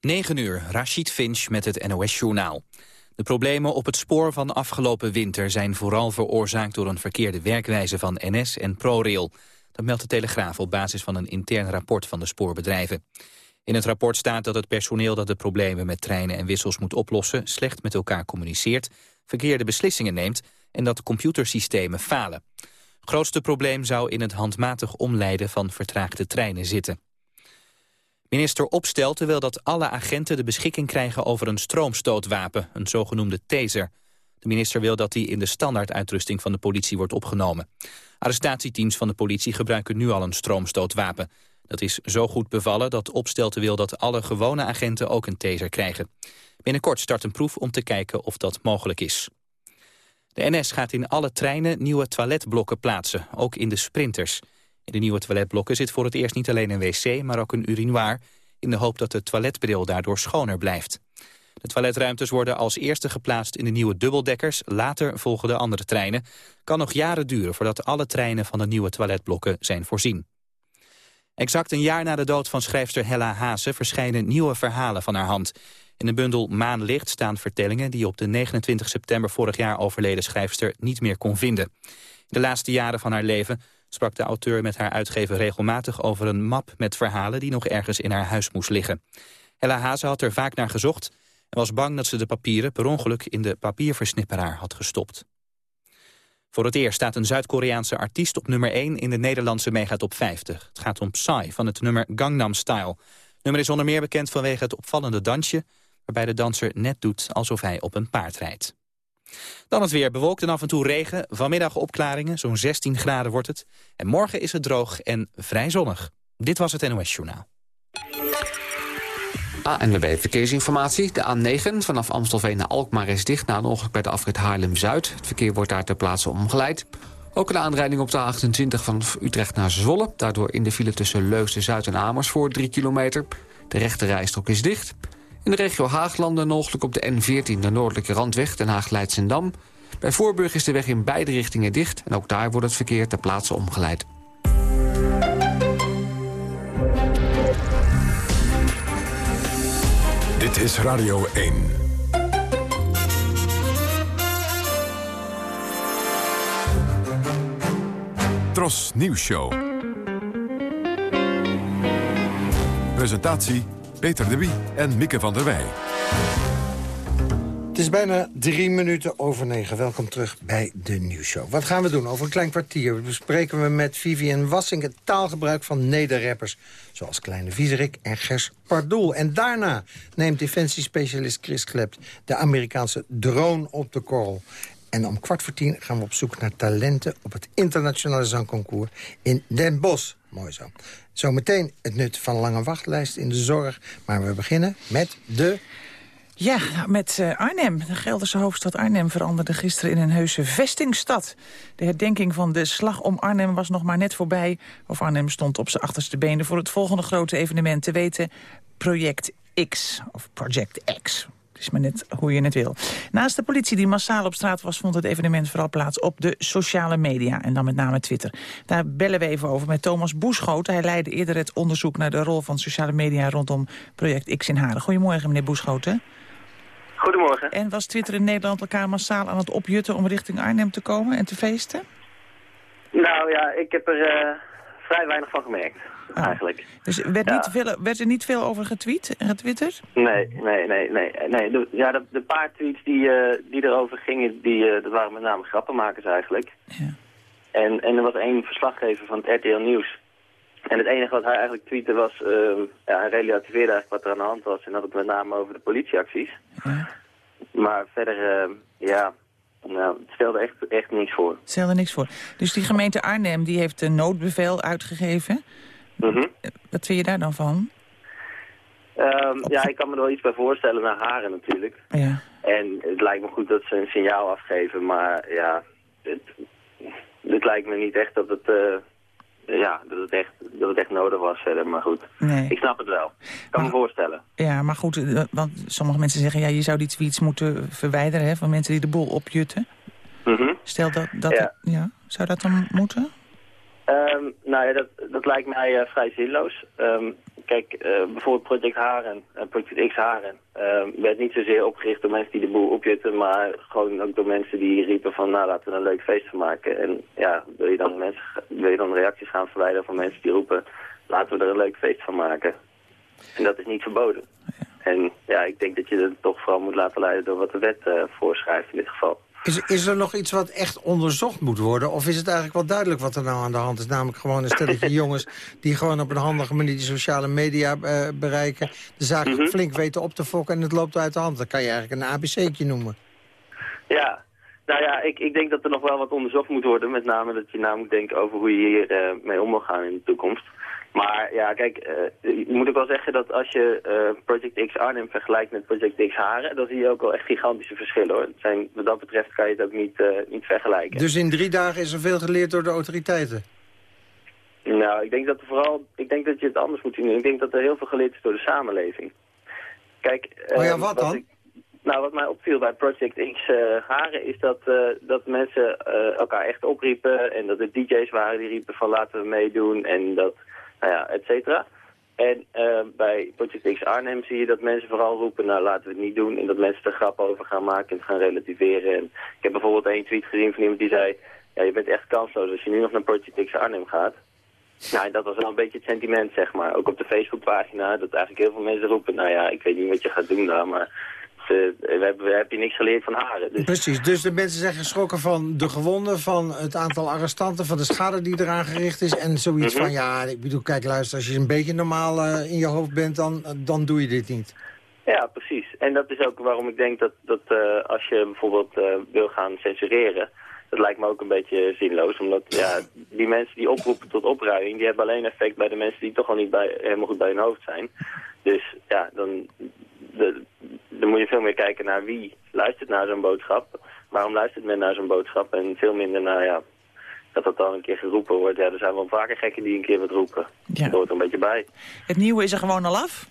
9 uur, Rashid Finch met het NOS-journaal. De problemen op het spoor van afgelopen winter zijn vooral veroorzaakt door een verkeerde werkwijze van NS en ProRail. Dat meldt de Telegraaf op basis van een intern rapport van de spoorbedrijven. In het rapport staat dat het personeel dat de problemen met treinen en wissels moet oplossen slecht met elkaar communiceert, verkeerde beslissingen neemt en dat computersystemen falen. Grootste probleem zou in het handmatig omleiden van vertraagde treinen zitten. Minister Opstelten wil dat alle agenten de beschikking krijgen over een stroomstootwapen, een zogenoemde taser. De minister wil dat die in de standaarduitrusting van de politie wordt opgenomen. Arrestatieteams van de politie gebruiken nu al een stroomstootwapen. Dat is zo goed bevallen dat Opstelten wil dat alle gewone agenten ook een taser krijgen. Binnenkort start een proef om te kijken of dat mogelijk is. De NS gaat in alle treinen nieuwe toiletblokken plaatsen, ook in de sprinters. De nieuwe toiletblokken zit voor het eerst niet alleen een wc, maar ook een urinoir... in de hoop dat de toiletbril daardoor schoner blijft. De toiletruimtes worden als eerste geplaatst in de nieuwe dubbeldekkers. Later volgen de andere treinen. Kan nog jaren duren voordat alle treinen van de nieuwe toiletblokken zijn voorzien. Exact een jaar na de dood van schrijfster Hella Haase verschijnen nieuwe verhalen van haar hand. In de bundel Maanlicht staan vertellingen die op de 29 september vorig jaar overleden schrijfster niet meer kon vinden. In de laatste jaren van haar leven sprak de auteur met haar uitgever regelmatig over een map met verhalen die nog ergens in haar huis moest liggen. Ella Haase had er vaak naar gezocht en was bang dat ze de papieren per ongeluk in de papierversnipperaar had gestopt. Voor het eerst staat een Zuid-Koreaanse artiest op nummer 1 in de Nederlandse megatop 50. Het gaat om Psy van het nummer Gangnam Style. Het nummer is onder meer bekend vanwege het opvallende dansje... waarbij de danser net doet alsof hij op een paard rijdt. Dan het weer bewolkt en af en toe regen. Vanmiddag opklaringen, zo'n 16 graden wordt het. En morgen is het droog en vrij zonnig. Dit was het NOS Journaal. ANWB Verkeersinformatie. De A9 vanaf Amstelveen naar Alkmaar is dicht... na een ongeluk bij de afrit Haarlem-Zuid. Het verkeer wordt daar ter plaatse omgeleid. Ook een aanrijding op de A28 van Utrecht naar Zwolle. Daardoor in de file tussen Leusden-Zuid en Amersfoort 3 kilometer. De rechte rijstrook is dicht. In de regio Haaglanden ongeluk op de N14, de noordelijke randweg, Den Haag-Leidsendam. Bij Voorburg is de weg in beide richtingen dicht... en ook daar wordt het verkeer ter plaatse omgeleid. Dit is Radio 1. Tros Nieuws Show. Presentatie Peter de Wie en Mieke van der Wij. Het is bijna drie minuten over negen. Welkom terug bij de nieuwsshow. Wat gaan we doen? Over een klein kwartier bespreken we met Vivian Wassing... het taalgebruik van nederrappers, zoals Kleine Viezerik en Gers Pardoel. En daarna neemt defensiespecialist Chris Klept... de Amerikaanse drone op de korrel. En om kwart voor tien gaan we op zoek naar talenten... op het internationale zangconcours in Den Bosch. Mooi zo. Zometeen het nut van lange wachtlijsten in de zorg. Maar we beginnen met de... Ja, met uh, Arnhem. De Gelderse hoofdstad Arnhem veranderde gisteren in een heuse vestingstad. De herdenking van de slag om Arnhem was nog maar net voorbij. Of Arnhem stond op zijn achterste benen voor het volgende grote evenement. Te weten Project X, of Project X is maar net hoe je het wil. Naast de politie die massaal op straat was... vond het evenement vooral plaats op de sociale media. En dan met name Twitter. Daar bellen we even over met Thomas Boeschoten. Hij leidde eerder het onderzoek naar de rol van sociale media... rondom project X in Haren. Goedemorgen, meneer Boeschoten. Goedemorgen. En was Twitter in Nederland elkaar massaal aan het opjutten... om richting Arnhem te komen en te feesten? Nou ja, ik heb er uh, vrij weinig van gemerkt. Ah. eigenlijk. Dus werd, niet veel, werd er niet veel over getweet en getwitterd? Nee, nee, nee. nee, nee. De, ja, de, de, paar tweets die, uh, die erover gingen, die, uh, dat waren met name grappenmakers eigenlijk. Ja. En, en er was één verslaggever van het RTL Nieuws. En het enige wat hij eigenlijk tweette was, uh, ja, hij relativeerde eigenlijk wat er aan de hand was. En dat het met name over de politieacties. Ja. Maar verder, ja, nou, het stelde echt, echt niks voor. Het stelde niks voor. Dus die gemeente Arnhem die heeft een noodbevel uitgegeven. Mm Wat vind je daar dan van? Um, ja, ik kan me er wel iets bij voorstellen naar haren natuurlijk. Ja. En het lijkt me goed dat ze een signaal afgeven, maar ja, het, het lijkt me niet echt dat het, uh, ja, dat het, echt, dat het echt nodig was verder. Maar goed, nee. ik snap het wel. Ik kan me voorstellen. Ja, maar goed, eh, want sommige mensen zeggen, ja, je zou die tweets moeten verwijderen hè, van mensen die de boel opjutten. Mm Stel dat, dat ja. ja. zou dat dan moeten? Ehm, nou ja, dat, dat lijkt mij vrij zinloos. Um, kijk, bijvoorbeeld Project Haren, Project X Haren, werd niet zozeer opgericht door mensen die de boel opjutten, maar gewoon ook door mensen die riepen van, nou laten we een leuk feest van maken. En ja, wil je dan, mensen, wil je dan reacties gaan verwijderen van mensen die roepen, laten we er een leuk feest van maken. En dat is niet verboden. En ja, ik denk dat je het toch vooral moet laten leiden door wat de wet voorschrijft in dit geval. Is, is er nog iets wat echt onderzocht moet worden? Of is het eigenlijk wel duidelijk wat er nou aan de hand is? Namelijk gewoon een stelletje jongens die gewoon op een handige manier die sociale media uh, bereiken. De zaak mm flink weten op te fokken en het loopt uit de hand. Dat kan je eigenlijk een ABC'tje noemen. Ja, nou ja, ik, ik denk dat er nog wel wat onderzocht moet worden. Met name dat je na moet denken over hoe je hier uh, mee om wil gaan in de toekomst. Maar ja, kijk, uh, moet ik wel zeggen dat als je uh, Project X Arnhem vergelijkt met Project X Haren, dan zie je ook wel echt gigantische verschillen hoor. Zijn, wat dat betreft kan je het ook niet, niet vergelijken. Dus in drie dagen is er veel geleerd door de autoriteiten? Nou, ik denk dat vooral, ik denk dat je het anders moet zien. Ik denk dat er heel veel geleerd is door de samenleving. Kijk, oh ja, wat dan? Ik, nou, wat mij opviel bij Project X uh, Haren is dat, uh, dat mensen uh, elkaar echt opriepen en dat er DJ's waren die riepen van laten we meedoen en dat nou ja, et cetera. En bij Project X Arnhem zie je dat mensen vooral roepen, nou laten we het niet doen. En dat mensen er grap over gaan maken en gaan relativeren. En ik heb bijvoorbeeld één tweet gezien van iemand die zei, ja je bent echt kansloos als je nu nog naar Project X Arnhem gaat. Nou, dat was wel een beetje het sentiment, zeg maar. Ook op de Facebookpagina, dat eigenlijk heel veel mensen roepen, nou ja, ik weet niet wat je gaat doen daar, maar we, hebben, we hebben niks geleerd van haren. Dus... Precies, dus de mensen zijn geschrokken van de gewonden, van het aantal arrestanten, van de schade die eraan gericht is. En zoiets Mhm. van, ja, ik bedoel, kijk, luister, als je een beetje normaal uh, in je hoofd bent, dan, dan doe je dit niet. Ja, precies. En dat is ook waarom ik denk dat, dat uh, als je bijvoorbeeld wil gaan censureren, dat lijkt me ook een beetje zinloos. Omdat ja, die mensen die oproepen tot opruiing, die hebben alleen effect bij de mensen die toch al niet bij, helemaal goed bij hun hoofd zijn. Dus ja, dan, de, dan moet je veel meer kijken naar wie luistert naar zo'n boodschap. Waarom luistert men naar zo'n boodschap en veel minder naar, ja, dat dat dan een keer geroepen wordt. Ja, er zijn wel vaker gekken die een keer wat roepen. Ja. Dat hoort er een beetje bij. Het nieuwe is er gewoon al af?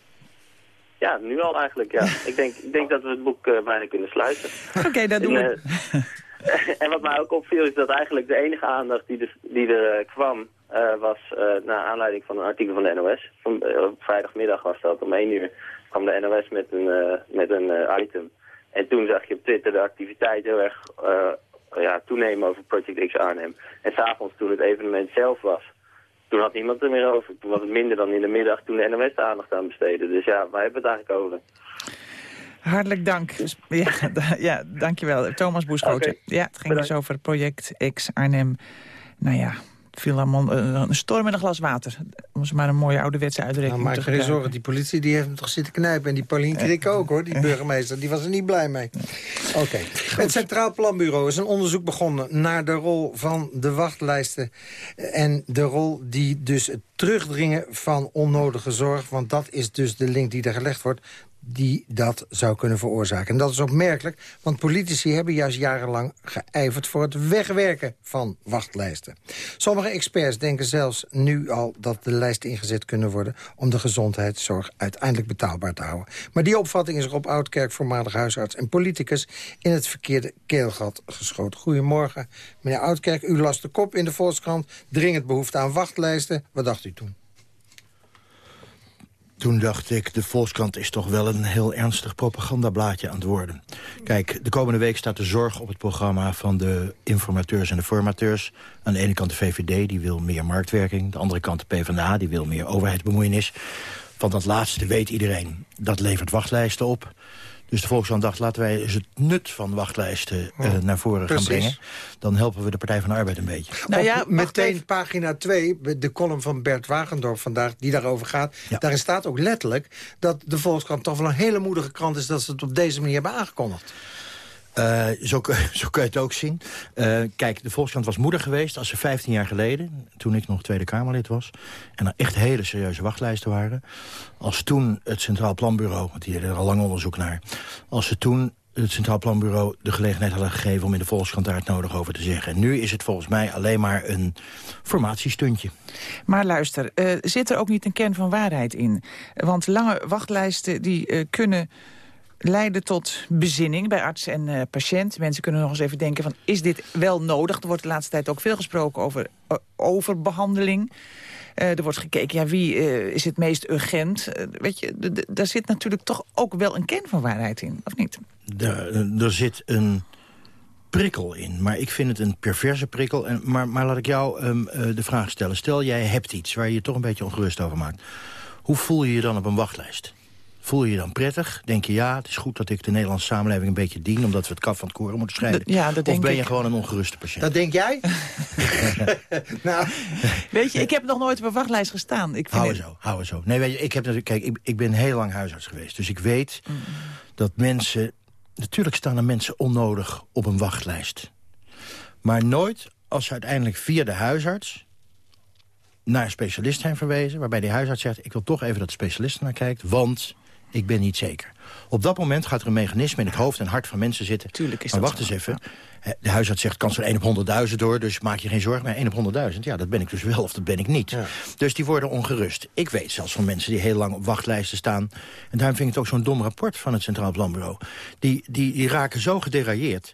Ja, nu al eigenlijk, ja. ik, denk, ik denk dat we het boek uh, bijna kunnen sluiten. Oké, okay, dat doen we. en wat mij ook opviel is dat eigenlijk de enige aandacht die, dus, die er uh, kwam... Uh, was naar aanleiding van een artikel van de NOS. Van, op vrijdagmiddag was dat, om 1 uur kwam de NOS met een, uh, met een uh, item. En toen zag je op Twitter de activiteit heel erg uh, ja, toenemen over Project X Arnhem. En s'avonds toen het evenement zelf was, toen had niemand er meer over. Toen was het minder dan in de middag toen de NOS de aandacht aan besteedde. Dus ja, waar hebben we het eigenlijk over? Hartelijk dank. Ja, ja dankjewel. Thomas Boeschoten. Okay. Ja, het ging Bedankt. dus over Project X Arnhem. Nou ja, viel allemaal een storm in een glas water. Om ze maar een mooie ouderwetse uitdrukking nou, te geen zorgen, die politie die heeft hem toch zitten knijpen. En die Paulien Krik ook hoor, die burgemeester. Die was er niet blij mee. Oké. Okay. Het Centraal Planbureau is een onderzoek begonnen... naar de rol van de wachtlijsten. En de rol die dus het terugdringen van onnodige zorg... want dat is dus de link die er gelegd wordt die dat zou kunnen veroorzaken. En dat is opmerkelijk, want politici hebben juist jarenlang geijverd... voor het wegwerken van wachtlijsten. Sommige experts denken zelfs nu al dat de lijsten ingezet kunnen worden... om de gezondheidszorg uiteindelijk betaalbaar te houden. Maar die opvatting is Rob Oudkerk, voormalig huisarts en politicus... in het verkeerde keelgat geschoten. Goedemorgen, meneer Oudkerk. U las de kop in de Volkskrant. Dringend behoefte aan wachtlijsten. Wat dacht u toen? Toen dacht ik, de Volkskrant is toch wel een heel ernstig propagandablaadje aan het worden. Kijk, de komende week staat de zorg op het programma van de informateurs en de formateurs. Aan de ene kant de VVD, die wil meer marktwerking. De andere kant de PvdA, die wil meer overheidsbemoeienis. Van dat laatste weet iedereen, dat levert wachtlijsten op. Dus de Volkskrant dacht, laten wij eens het nut van wachtlijsten uh, naar voren Precies. gaan brengen. Dan helpen we de Partij van de Arbeid een beetje. Nou ja, meteen even. pagina 2, de column van Bert Wagendorp vandaag, die daarover gaat. Ja. Daarin staat ook letterlijk dat de Volkskrant toch wel een hele moedige krant is... dat ze het op deze manier hebben aangekondigd. Uh, zo, kun je het ook zien. Uh, kijk, de Volkskrant was moeder geweest als ze 15 jaar geleden... toen ik nog Tweede Kamerlid was... en er echt hele serieuze wachtlijsten waren. Als toen het Centraal Planbureau, want die hadden er al lang onderzoek naar... als ze toen het Centraal Planbureau de gelegenheid hadden gegeven... om in de Volkskrant daar het nodig over te zeggen. En nu is het volgens mij alleen maar een formatiestuntje. Maar luister, uh, zit er ook niet een kern van waarheid in? Want lange wachtlijsten die kunnen leiden tot bezinning bij arts en uh, patiënt. Mensen kunnen nog eens even denken van, is dit wel nodig? Er wordt de laatste tijd ook veel gesproken over uh, overbehandeling. Uh, er wordt gekeken, ja, wie is het meest urgent? weet je, daar zit natuurlijk toch ook wel een kern van waarheid in, of niet? Er zit een prikkel in. Maar ik vind het een perverse prikkel. En, maar, maar laat ik jou uh, de vraag stellen. Stel, jij hebt iets waar je je toch een beetje ongerust over maakt. Hoe voel je je dan op een wachtlijst? Voel je je dan prettig? Denk je, ja, het is goed dat ik de Nederlandse samenleving een beetje dien... omdat we het kaf van het koren moeten scheiden? Ja, dat denk of ben je ik. gewoon een ongeruste patiënt? Dat denk jij? nou. Weet je, ik heb nog nooit op een wachtlijst gestaan. Ik vind hou zo, hou zo. Nee, weet je, ik, heb, kijk, ik, ik ben heel lang huisarts geweest. Dus ik weet mm. dat mensen... Natuurlijk staan er mensen onnodig op een wachtlijst. Maar nooit als ze uiteindelijk via de huisarts naar een specialist zijn verwezen... waarbij die huisarts zegt, ik wil toch even dat de specialist naar kijkt... want ik ben niet zeker. Op dat moment gaat er een mechanisme in het hoofd en hart van mensen zitten. Tuurlijk is maar dat wacht zo. eens even. De huisarts zegt, kan zo'n 1 op 100.000 door, dus maak je geen zorgen. Maar 1 op 100.000, ja, dat ben ik dus wel of dat ben ik niet. Ja. Dus die worden ongerust. Ik weet zelfs van mensen die heel lang op wachtlijsten staan. En daarom vind ik het ook zo'n dom rapport van het Centraal Planbureau. Die, die, die raken zo gederailleerd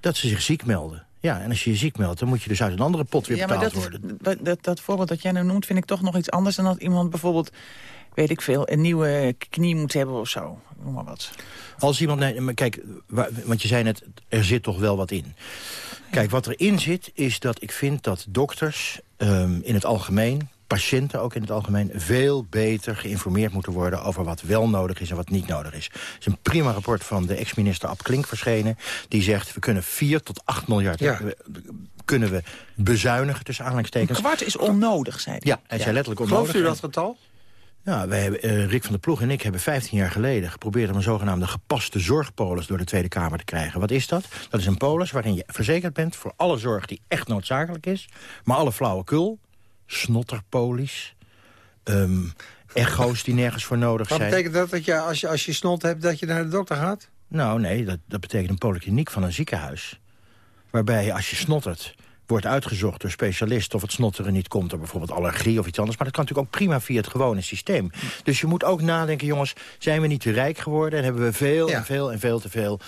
dat ze zich ziek melden. Ja, en als je je ziek meldt, dan moet je dus uit een andere pot weer Ja, maar betaald dat, worden. dat, dat, dat voorbeeld dat jij nou noemt, vind ik toch nog iets anders... dan dat iemand bijvoorbeeld, weet ik veel, een nieuwe knie moet hebben of zo. Noem maar wat. Als iemand, nee, maar kijk, wa- want je zei net, er zit toch wel wat in. Kijk, wat erin zit, is dat ik vind dat dokters ehm, in het algemeen... patiënten ook in het algemeen veel beter geïnformeerd moeten worden... over wat wel nodig is en wat niet nodig is. Er is een prima rapport van de ex-minister Ab Klink verschenen... die zegt, we kunnen 4 tot 8 miljard Ja. kunnen we bezuinigen, tussen Een aanhalingstekens. kwart is onnodig, zei hij. Ja, hij zei letterlijk onnodig. Gelooft u dat En- getal? Ja, wij hebben, eh, Rick van der Ploeg en ik hebben 15 jaar geleden geprobeerd... om een zogenaamde gepaste zorgpolis door de Tweede Kamer te krijgen. Wat is dat? Dat is een polis waarin je verzekerd bent voor alle zorg die echt noodzakelijk is. Maar alle flauwekul, snotterpolis, ehm, echo's die nergens voor nodig Wat zijn. betekent dat, dat je als, je als je snot hebt dat je naar de dokter gaat? Nou nee, dat, dat betekent een polykliniek van een ziekenhuis. Waarbij als je snottert wordt uitgezocht door specialisten... of het snotteren niet komt door bijvoorbeeld allergie of iets anders. Maar dat kan natuurlijk ook prima via het gewone systeem. Dus je moet ook nadenken, jongens, zijn we niet te rijk geworden... en hebben we veel Ja. en veel en veel te veel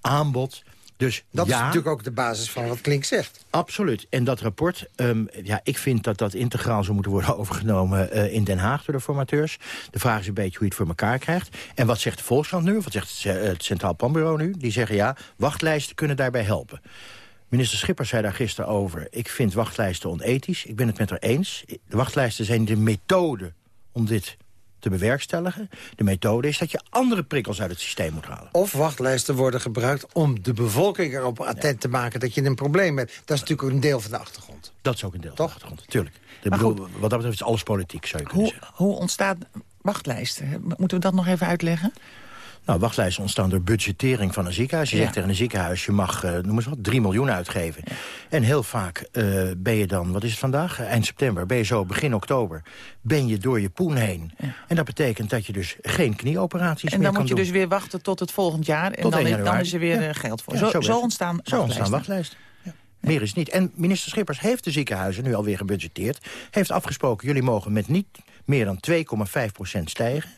aanbod... Dus Dat ja, is natuurlijk ook de basis van wat Klink zegt. Absoluut. En dat rapport, ehm, ja, ik vind dat dat integraal zou moeten worden overgenomen eh, in Den Haag door de formateurs. De vraag is een beetje hoe je het voor elkaar krijgt. En wat zegt de Volkskrant nu, wat zegt het, eh, het Centraal Planbureau nu? Die zeggen ja, wachtlijsten kunnen daarbij helpen. Minister Schippers zei daar gisteren over... ik vind wachtlijsten onethisch, ik ben het met haar eens. De wachtlijsten zijn de methode om dit te bewerkstelligen. De methode is dat je andere prikkels uit het systeem moet halen. Of wachtlijsten worden gebruikt om de bevolking erop attent te maken dat je een probleem hebt. Dat is natuurlijk ook een deel van de achtergrond. Dat is ook een deel van de achtergrond, tuurlijk. Bedoel, wat dat betreft is alles politiek, zou je kunnen Hoe, zeggen. hoe ontstaat wachtlijsten? Moeten we dat nog even uitleggen? Nou, wachtlijsten ontstaan door budgettering van een ziekenhuis. Je Ja. zegt tegen een ziekenhuis, je mag, eh, noem eens wat, 3 miljoen uitgeven. En heel vaak eh, ben je dan, wat is het vandaag? Eind september, ben je zo begin oktober, ben je door je poen heen. En dat betekent dat je dus geen knieoperaties En meer dan kan moet je doen. dus weer wachten tot het volgend jaar. En Tot dan, 1 is, dan is er weer eh, geld voor. Zo, zo ontstaan Zo ontstaan wachtlijsten. Meer is niet. En minister Schippers heeft de ziekenhuizen nu alweer gebudgeteerd. Heeft afgesproken, jullie mogen met niet meer dan 2,5% stijgen.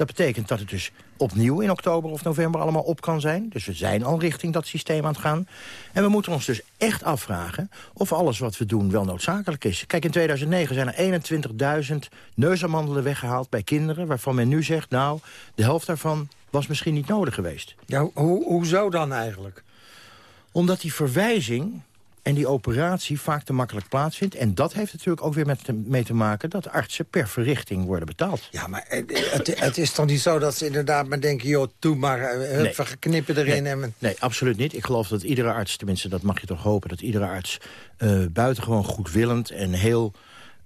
Dat betekent dat het dus opnieuw in oktober of november allemaal op kan zijn. Dus we zijn al richting dat systeem aan het gaan. En we moeten ons dus echt afvragen of alles wat we doen wel noodzakelijk is. Kijk, in 2009 zijn er 21.000 neusamandelen weggehaald bij kinderen... waarvan men nu zegt, nou, de helft daarvan was misschien niet nodig geweest. Ja, hoe, hoezo dan eigenlijk? Omdat die verwijzing en die operatie vaak te makkelijk plaatsvindt. En dat heeft natuurlijk ook weer met te, mee te maken... dat artsen per verrichting worden betaald. Ja, maar het, het, is toch niet zo dat ze inderdaad maar denken... joh, doe maar, eh, Nee. we knippen erin en... Nee, absoluut niet. Ik geloof dat iedere arts, tenminste dat mag je toch hopen... dat iedere arts eh, buitengewoon goedwillend en heel...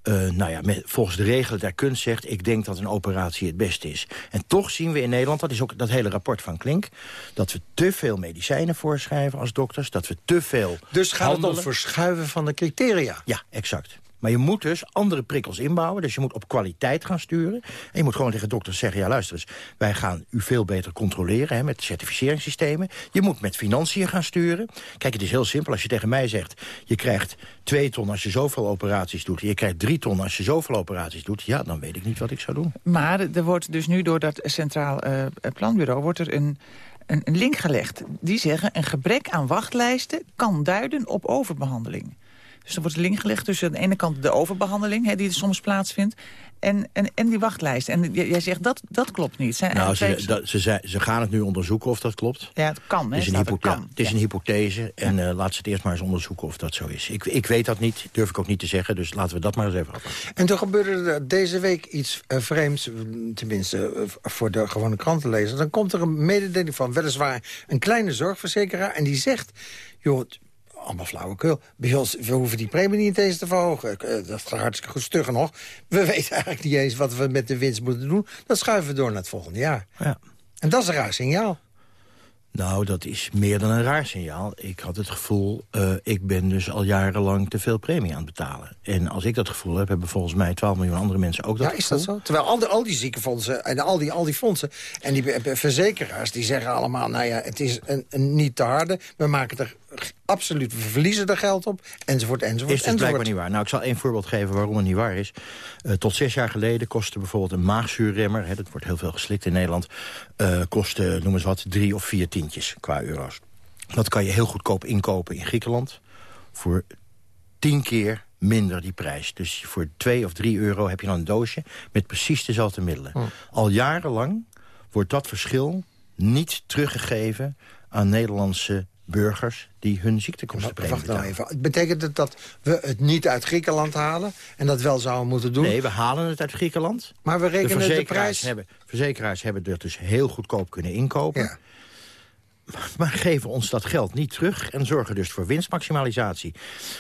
eh, nou ja, met, volgens de regelen der kunst zegt... ik denk dat een operatie het beste is. En toch zien we in Nederland, dat is ook dat hele rapport van Klink... dat we te veel medicijnen voorschrijven als dokters... dat we te veel Dus gaat het handelen. om verschuiven van de criteria. Ja, exact. Maar je moet dus andere prikkels inbouwen. Dus je moet op kwaliteit gaan sturen. En je moet gewoon tegen dokters zeggen... ja, luister eens, wij gaan u veel beter controleren... Hè, met certificeringssystemen. Je moet met financiën gaan sturen. Kijk, het is heel simpel. Als je tegen mij zegt... je krijgt twee ton als je zoveel operaties doet... je krijgt drie ton als je zoveel operaties doet... ja, dan weet ik niet wat ik zou doen. Maar er wordt dus nu door dat Centraal uh, Planbureau... wordt er een een, link gelegd. Die zeggen een gebrek aan wachtlijsten kan duiden op overbehandeling. Dus er wordt een link gelegd tussen aan de ene kant de overbehandeling... Hè, die er soms plaatsvindt, en, en, en die wachtlijst. En jij zegt, dat, dat klopt niet. Zijn nou, ze, dat, ze, ze gaan het nu onderzoeken of dat klopt. Ja, het kan. Hè, het is een, hypo kan. het is een hypothese en uh, laat ze het eerst maar eens onderzoeken of dat zo is. Ik, ik weet dat niet, durf ik ook niet te zeggen, dus laten we dat maar eens even afwachten. En toen gebeurde er deze week iets uh, vreemds, tenminste uh, voor de gewone krantenlezer. Dan komt er een mededeling van weliswaar een kleine zorgverzekeraar en die zegt... joh, allemaal flauwekul. Bij ons, we hoeven die premie niet eens te verhogen. Eh, dat gaat hartstikke goed stuggen nog. We weten eigenlijk niet eens wat we met de winst moeten doen. Dat schuiven we door naar het volgende jaar. Ja. En dat is een raar signaal. Nou, dat is meer dan een raar signaal. Ik had het gevoel, uh, ik ben dus al jarenlang te veel premie aan het betalen. En als ik dat gevoel heb, hebben volgens mij 12 miljoen andere mensen ook dat Ja, is dat zo? Terwijl al die, al die ziekenfondsen en al die, al die fondsen... en die verzekeraars, die zeggen allemaal... nou ja, het is een, een niet te harde, we maken er absoluut, we verliezen er geld op, enzovoort, enzovoort. Is dus blijkbaar niet waar. Nou, ik zal één voorbeeld geven waarom het niet waar is. Uh, tot zes jaar geleden kostte bijvoorbeeld een maagzuurremmer... Hè, dat wordt heel veel geslikt in Nederland... Uh, kostte, noem eens wat, drie of vier tientjes qua euro's. Dat kan je heel goedkoop inkopen in Griekenland... voor tien keer minder die prijs. Dus voor twee of drie euro heb je dan een doosje... met precies dezelfde middelen. Hm. Al jarenlang wordt dat verschil niet teruggegeven aan Nederlandse burgers die hun ziektekosten Wacht nou even. Betekent het dat we het niet uit Griekenland halen... en dat wel zouden moeten doen? Nee, we halen het uit Griekenland. Maar we rekenen de, de prijs... Hebben, verzekeraars hebben het dus heel goedkoop kunnen inkopen. Ja maar geven ons dat geld niet terug en zorgen dus voor winstmaximalisatie.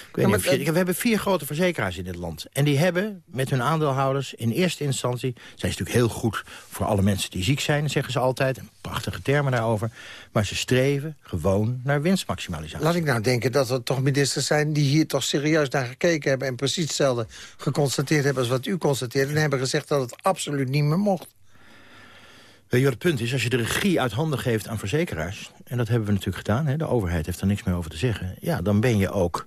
Ik weet niet of je, we hebben vier grote verzekeraars in dit land. En die hebben met hun aandeelhouders in eerste instantie... zijn ze natuurlijk heel goed voor alle mensen die ziek zijn, zeggen ze altijd. Prachtige termen daarover. Maar ze streven gewoon naar winstmaximalisatie. Laat ik nou denken dat er toch ministers zijn... die hier toch serieus naar gekeken hebben... en precies hetzelfde geconstateerd hebben als wat u constateert... en hebben gezegd dat het absoluut niet meer mocht. Weet het punt is? Als je de regie uit handen geeft aan verzekeraars... en dat hebben we natuurlijk gedaan, hè, de overheid heeft er niks meer over te zeggen... ja, dan ben je ook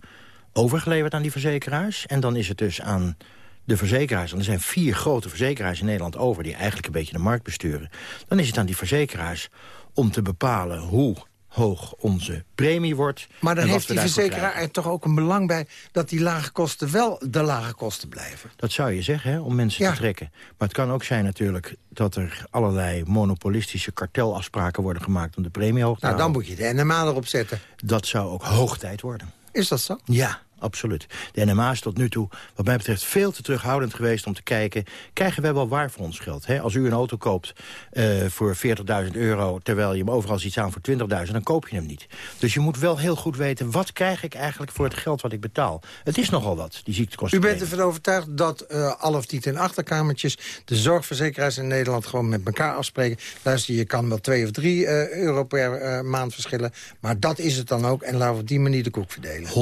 overgeleverd aan die verzekeraars. En dan is het dus aan de verzekeraars... en er zijn vier grote verzekeraars in Nederland over... die eigenlijk een beetje de markt besturen. Dan is het aan die verzekeraars om te bepalen hoe hoog onze premie wordt. Maar dan heeft die verzekeraar er toch ook een belang bij... dat die lage kosten wel de lage kosten blijven? Dat zou je zeggen, hè, om mensen te trekken. Maar het kan ook zijn natuurlijk dat er allerlei monopolistische kartelafspraken worden gemaakt... om de premie hoog te nou, houden. dan moet je de NMA erop zetten. Dat zou ook hoog tijd worden. Is dat zo? Ja, absoluut. De NMA is tot nu toe, wat mij betreft, veel te terughoudend geweest om te kijken... krijgen wij wel waar voor ons geld? Hè? Als u een auto koopt uh, voor 40.000 euro... terwijl je hem overal ziet staan voor 20.000, dan koop je hem niet. Dus je moet wel heel goed weten, wat krijg ik eigenlijk voor het geld wat ik betaal? Het is nogal wat, die ziektekosten. U bent ervan overtuigd dat uh, al of niet in achterkamertjes... de zorgverzekeraars in Nederland gewoon met elkaar afspreken... luister, je kan wel 2 of 3 uh, eh, euro per maand verschillen... maar dat is het dan ook en laten we op die manier de koek verdelen. 100%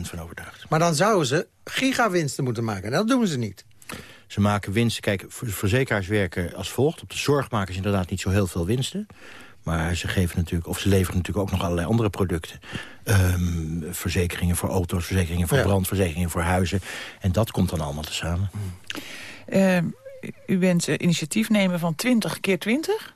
van overtuigd. Maar dan zouden ze gigawinsten moeten maken. En dat doen ze niet. Ze maken winsten. Kijk, verzekeraars werken als volgt. Op de zorg maken ze inderdaad niet zo heel veel winsten. Maar ze, geven natuurlijk, of ze leveren natuurlijk ook nog allerlei andere producten. Um, verzekeringen voor auto's, verzekeringen voor ja. brand, verzekeringen voor huizen. En dat komt dan allemaal tezamen. Uh, u bent uh, initiatiefnemer van 20 keer 20?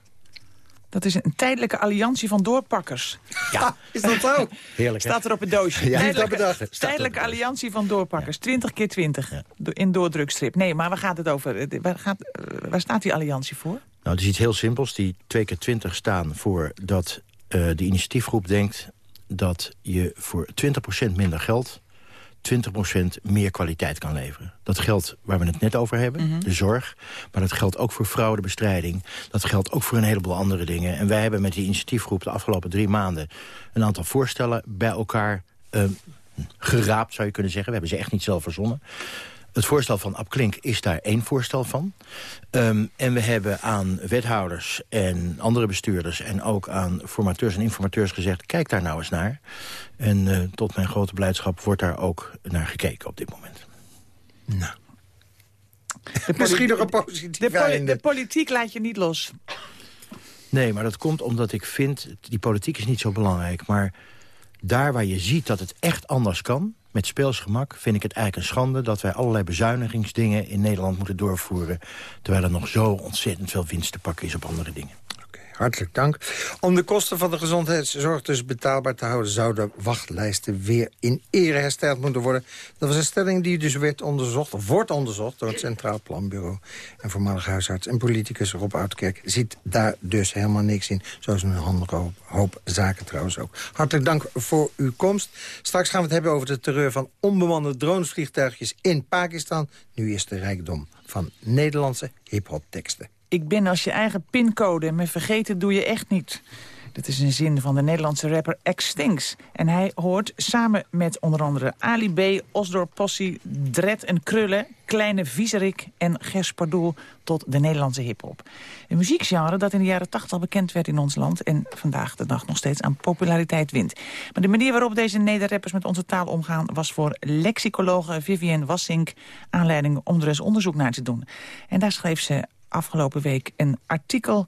Dat is een tijdelijke alliantie van doorpakkers. Ja, is dat zo? Heerlijk, Staat er op het doosje. Ja, tijdelijke, tijdelijke alliantie van doorpakkers. 20 keer 20 in doordrukstrip. Nee, maar waar gaat het over? Waar, gaat, waar staat die alliantie voor? Nou, het is iets heel simpels. Die 2 keer 20 staan voor dat uh, de initiatiefgroep denkt... dat je voor 20% minder geld 20% meer kwaliteit kan leveren. Dat geldt waar we het net over hebben, mhm. de zorg. Maar dat geldt ook voor fraudebestrijding. Dat geldt ook voor een heleboel andere dingen. En wij hebben met die initiatiefgroep de afgelopen drie maanden... een aantal voorstellen bij elkaar uh, geraapt, zou je kunnen zeggen. We hebben ze echt niet zelf verzonnen. Het voorstel van Ab Klink is daar één voorstel van. Um, en we hebben aan wethouders en andere bestuurders... en ook aan formateurs en informateurs gezegd... kijk daar nou eens naar. En uh, tot mijn grote blijdschap wordt daar ook naar gekeken op dit moment. Nou. Misschien nog een positief de, poli de politiek laat je niet los. Nee, maar dat komt omdat ik vind... die politiek is niet zo belangrijk, maar daar waar je ziet dat het echt anders kan... met speelsgemak, vind ik het eigenlijk een schande... dat wij allerlei bezuinigingsdingen in Nederland moeten doorvoeren... terwijl er nog zo ontzettend veel winst te pakken is op andere dingen. Hartelijk dank. Om de kosten van de gezondheidszorg dus betaalbaar te houden... zouden wachtlijsten weer in ere hersteld moeten worden. Dat was een stelling die dus werd onderzocht, of wordt onderzocht... door het Centraal Planbureau. En voormalig huisarts en politicus Rob Oudkerk ziet daar dus helemaal niks in. Zoals een handige hoop, zaken trouwens ook. Hartelijk dank voor uw komst. Straks gaan we het hebben over de terreur van onbemande dronesvliegtuigjes in Pakistan. Nu is de rijkdom van Nederlandse hip-hop teksten. Ik ben als je eigen pincode, me vergeten doe je echt niet. Dat is een zin van de Nederlandse rapper Extinks. En hij hoort samen met onder andere Ali B, Osdor Possi, Dred en Krullen... Kleine Viezerik en Gers Pardoel tot de Nederlandse hiphop. Een muziekgenre dat in de jaren 80 bekend werd in ons land... en vandaag de dag nog steeds aan populariteit wint. Maar de manier waarop deze nederrappers met onze taal omgaan... was voor lexicologe Vivienne Wassink aanleiding om er eens onderzoek naar te doen. En daar schreef ze afgelopen week een artikel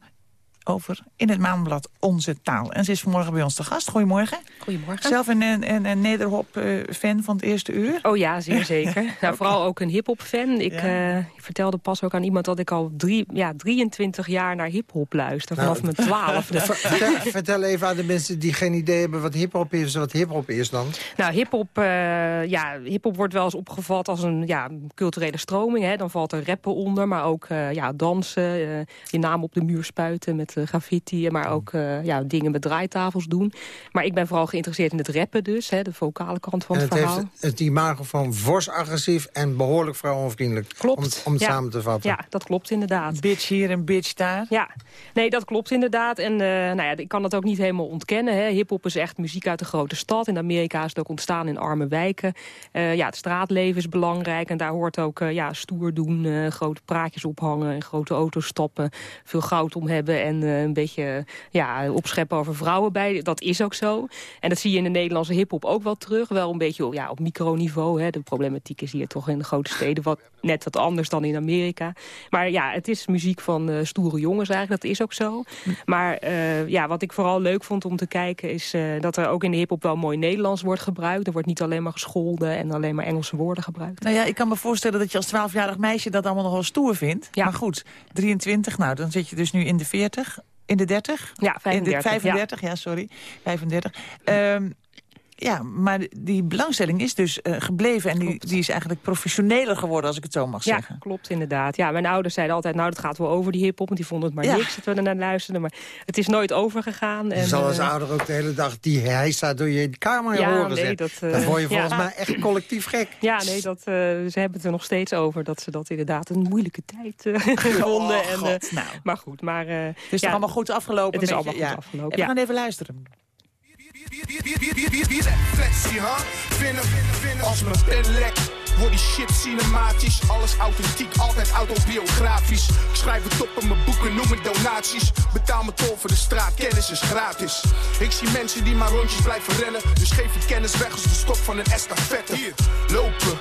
over in het maandblad Onze Taal. En ze is vanmorgen bij ons te gast. Goedemorgen. Goedemorgen. Zelf een, een, een nederhop-fan eh, van het eerste uur? Oh ja, zeer zeker. nou, vooral ook een hiphop-fan. Ik ja. uh, vertelde pas ook aan iemand dat ik al drie, ja, 23 jaar naar hiphop luister. Vanaf nou, mijn twaalfde. Vertel, vertel, even aan de mensen die geen idee hebben wat hiphop is. Wat hiphop is dan? Nou, hiphop uh, ja, hip wordt wel eens opgevat als een ja, culturele stroming. Hè. Dan valt er rappen onder, maar ook ja, dansen. je naam op de muur spuiten met graffiti, maar ook uh, ja, dingen met draaitafels doen. Maar ik ben vooral geïnteresseerd in het rappen dus, hè, de vocale kant van het, het verhaal. Heeft het imago van fors agressief en behoorlijk vrouwenvriendelijk. Klopt. Om, om het ja. samen te vatten. Ja, dat klopt inderdaad. Bitch hier en bitch daar. Ja, nee, dat klopt inderdaad. En uh, nou ja, ik kan dat ook niet helemaal ontkennen. Hip-hop is echt muziek uit de grote stad. In Amerika is het ook ontstaan in arme wijken. Uh, ja, het straatleven is belangrijk. En daar hoort ook uh, ja, stoer doen, grote praatjes ophangen... en grote auto's stappen, veel goud om hebben... en een beetje ja, opscheppen over vrouwen bij. Dat is ook zo. En dat zie je in de Nederlandse hiphop ook wel terug. Wel een beetje ja, op microniveau. Hè. De problematiek is hier toch in de grote steden wat, net wat anders dan in Amerika. Maar ja, het is muziek van uh, stoere jongens eigenlijk. Dat is ook zo. Maar uh, ja, wat ik vooral leuk vond om te kijken... is dat er ook in de hiphop wel mooi Nederlands wordt gebruikt. Er wordt niet alleen maar gescholden en alleen maar Engelse woorden gebruikt. Nou ja, ik kan me voorstellen dat je als 12-jarig meisje... dat allemaal nog wel stoer vindt. Ja. Maar goed, 23, nou, dan zit je dus nu in de 40... In de 30? Ja, 35. In de 35, ja, ja sorry. 35. Um, ja, maar die belangstelling is dus uh, gebleven... en die, die is eigenlijk professioneler geworden, als ik het zo mag ja, zeggen. klopt inderdaad. Ja, mijn ouders zeiden altijd, nou, dat gaat wel over die hiphop... want die vonden het maar Ja. niks dat we er naar luisterden. Maar het is nooit overgegaan. En, zal als eh, ouder ook de hele dag die hijsa door je kamer Ja, horen. nee, dat, eh, Dan word je ja. volgens mij echt collectief gek. Ja, nee, dat, eh, ze hebben het er nog steeds over... dat ze dat inderdaad een moeilijke tijd eh, vonden. Oh, en, God, eh, nou. maar goed, maar... eh, Het is ja, toch allemaal goed afgelopen? Het is allemaal je- goed ja. afgelopen, En we ja. gaan even luisteren. Huh? Vinden, vinden. Als mijn pen lekt, wordt die shit cinematisch. Alles authentiek, altijd autobiografisch. Ik schrijf het op in mijn boeken, noem het donaties. Betaal me tol voor de straat, kennis is gratis. Ik zie mensen die maar rondjes blijven rennen. Dus geef je kennis weg als de stok van een estafette. Hier, lopen.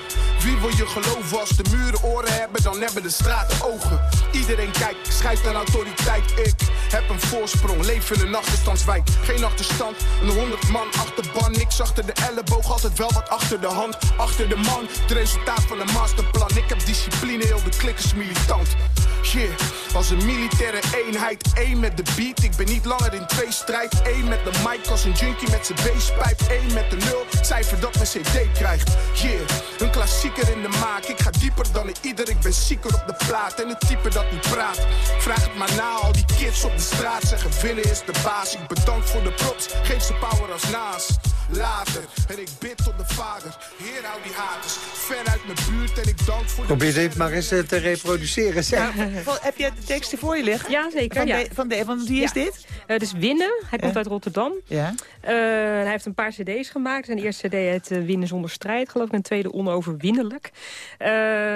Wie wil je geloven als de muren oren hebben, dan hebben de straten ogen. Iedereen kijkt, schrijft aan autoriteit. Ik heb een voorsprong, leef in een achterstandswijk. Geen achterstand, een honderd man achterban. Niks achter de elleboog, altijd wel wat achter de hand. Achter de man, het resultaat van een masterplan. Ik heb discipline, heel de klik is militant. Yeah, als een militaire eenheid, één met de beat. Ik ben niet langer in twee strijd. Één met de mic als een junkie met zijn basepipe. Één met de nul, cijfer dat mijn cd krijgt. Yeah, een in. Ik ga dieper dan ieder, ik ben zieker op de plaat. En het type dat niet praat. Vraag het maar na, al die kids op de straat zeggen winnen is de baas. Ik bedank voor de props, geef ze power als naast. Later, en ik bid tot de vader. Heer, hou die haters ver uit mijn buurt. En ik dank voor de... Probeer dit maar eens eh, te reproduceren. Zeg. Heb je de teksten voor je liggen? Ja, zeker. Van, ja. de, van, de, van wie is Ja. dit? Eh, dus Winnen, hij komt uit Rotterdam. Ja. Eh, hij heeft een paar cd's gemaakt. Zijn eerste cd heet Winnen zonder strijd, geloof ik. En tweede Onoverwinnelijk. Eh,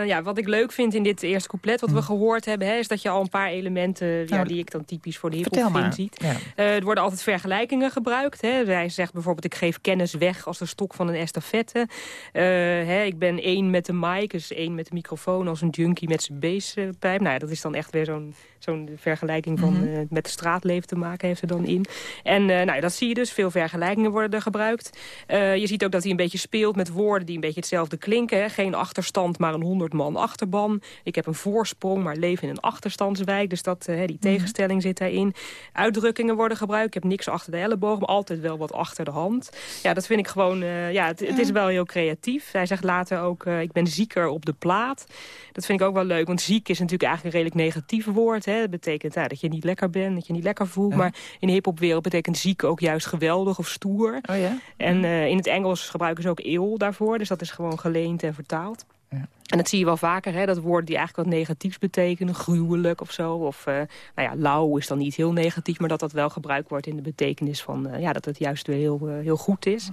ja, wat ik leuk vind in dit eerste couplet wat we gehoord hebben... Hè, is dat je al een paar elementen ja, Nou, die ik dan typisch voor de hiphop vind ziet. Ja. Eh, er worden altijd vergelijkingen gebruikt. Hè. Hij zegt bijvoorbeeld, ik geef kennis weg als de stok van een estafette. hè, ik ben één met de mic, dus één met de microfoon... als een junkie met zijn basepijp. Nou ja, dat is dan echt weer zo'n zo'n vergelijking van mhm. met de straatleven te maken heeft er dan in. En nou, dat zie je dus. Veel vergelijkingen worden er gebruikt. je ziet ook dat hij een beetje speelt met woorden die een beetje hetzelfde klinken. Hè. Geen achterstand, maar een 100 man achterban. Ik heb een voorsprong, maar leef in een achterstandswijk. Dus dat, die mhm. tegenstelling zit daarin. Uitdrukkingen worden gebruikt. Ik heb niks achter de elleboog, maar altijd wel wat achter de hand. Ja, dat vind ik gewoon... Uh, ja, het, het, is wel heel creatief. Hij zegt later ook, uh, ik ben zieker op de plaat. Dat vind ik ook wel leuk, want ziek is natuurlijk eigenlijk een redelijk negatief woord. Hè. Dat betekent ja, dat je niet lekker bent, dat je niet lekker voelt. Maar in de hiphopwereld betekent ziek ook juist geweldig of stoer. Oh ja? En uh, in het Engels gebruiken ze ook eeuw daarvoor. Dus dat is gewoon geleend en vertaald. Ja. En dat zie je wel vaker, hè, dat woorden die eigenlijk wat negatiefs betekenen. Gruwelijk of zo. Of uh, nou ja, lauw is dan niet heel negatief. Maar dat dat wel gebruikt wordt in de betekenis van... Uh, ja, dat het juist weer heel, uh, heel goed is.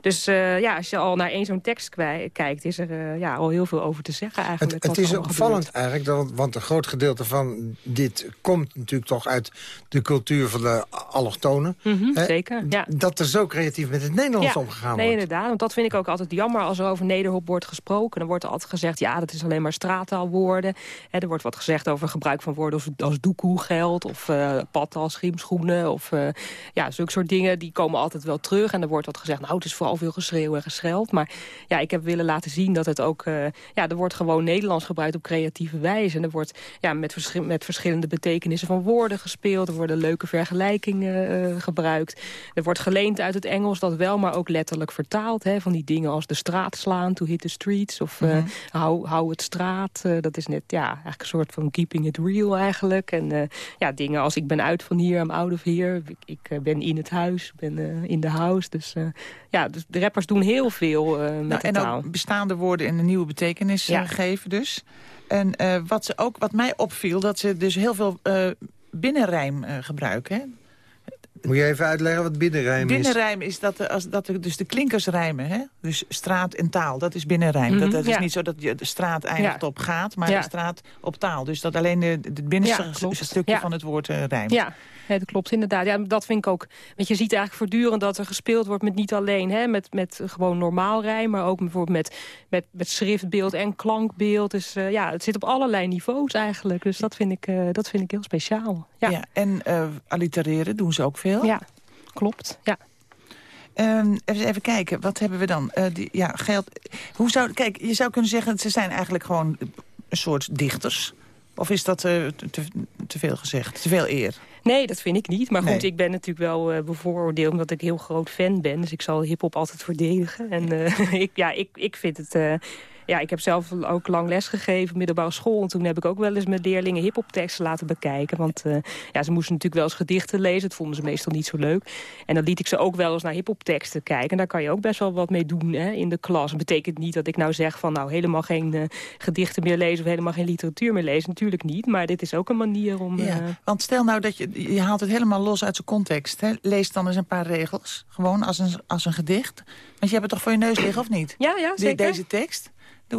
Dus ja, als je al naar één zo'n tekst kijkt... is er ja, al heel veel over te zeggen eigenlijk. Het, het is opvallend eigenlijk. Dat, want een groot gedeelte van dit komt natuurlijk toch uit de cultuur van de allochtonen. Mm -hmm, zeker, ja. Dat er zo creatief met het Nederlands ja, omgegaan nee, wordt. inderdaad. Want dat vind ik ook altijd jammer als er over Nederhop wordt gesproken. Dan wordt er altijd gezegd ja, dat is alleen maar straattaalwoorden. Er wordt wat gezegd over gebruik van woorden als, als doekoe, of uh, patas, schiemschoenen of uh, ja, zulke soort dingen. Die komen altijd wel terug. En er wordt wat gezegd, nou, het is vooral veel geschreeuw en gescheld. Maar ja, ik heb willen laten zien dat het ook... Uh, ja, er wordt gewoon Nederlands gebruikt op creatieve wijze. En er wordt ja, met, met verschillende betekenissen van woorden gespeeld. Er worden leuke vergelijkingen gebruikt. Er wordt geleend uit het Engels, dat wel, maar ook letterlijk vertaald. Hè, van die dingen als de straat slaan, to hit the streets... of -hmm hou, hou het straat. Uh, dat is net ja, eigenlijk een soort van keeping it real eigenlijk. En uh, ja, dingen als ik ben uit van hier, I'm out of here. Ik, ik uh, ben in het huis, ben in de house. Dus ja, dus de rappers doen heel veel met nou, En taal. ook bestaande woorden een nieuwe betekenis ja. geven dus. En wat, ze ook, wat mij opviel, dat ze dus heel veel binnenrijm gebruiken. Hè? Moet je even uitleggen wat binnenrijm is? Binnenrijm is dat, de, als, dat de, dus de klinkers rijmen. Hè? Dus straat en taal, dat is binnenrijm. Mm -hmm, dat, dat ja. is niet zo dat je de straat eindigt ja. op gaat, maar ja. de straat op taal. Dus dat alleen de, de binnenste stukje van het woord uh, rijmt. Ja. Dat klopt inderdaad. Ja, dat vind ik ook. Want je ziet eigenlijk voortdurend dat er gespeeld wordt met niet alleen hè, met, met gewoon normaal rijm, maar ook bijvoorbeeld met, met, met schriftbeeld en klankbeeld. Dus uh, ja, het zit op allerlei niveaus eigenlijk. Dus dat vind ik, uh, dat vind ik heel speciaal. Ja, ja en uh, allitereren doen ze ook veel? Ja, klopt. Ja. Um, even kijken, wat hebben we dan? Uh, die, ja, geld. Hoe zou, kijk, je zou kunnen zeggen, ze zijn eigenlijk gewoon een soort dichters. Of is dat uh, te, te, veel gezegd? Te veel eer? Nee, dat vind ik niet. Maar goed, nee. ik ben natuurlijk wel uh, bevooroordeeld omdat ik heel groot fan ben. Dus ik zal hiphop altijd verdedigen. En uh, ik, ja, ik, ik vind het... Uh, ja, ik heb zelf ook lang les gegeven, middelbare school. En toen heb ik ook wel eens met leerlingen hiphopteksten laten bekijken. Want uh, ja, ze moesten natuurlijk wel eens gedichten lezen. Dat vonden ze meestal niet zo leuk. En dan liet ik ze ook wel eens naar hiphopteksten kijken. En daar kan je ook best wel wat mee doen hè, in de klas. Dat betekent niet dat ik nou zeg van nou helemaal geen uh, gedichten meer lezen... of helemaal geen literatuur meer lezen. Natuurlijk niet, maar dit is ook een manier om... Ja, uh... want stel nou dat je, je haalt het helemaal los uit zijn context. Hè? Lees dan eens een paar regels, gewoon als een, als een gedicht. Want je hebt het toch voor je neus liggen, of niet? Ja, ja, zeker. De, deze tekst.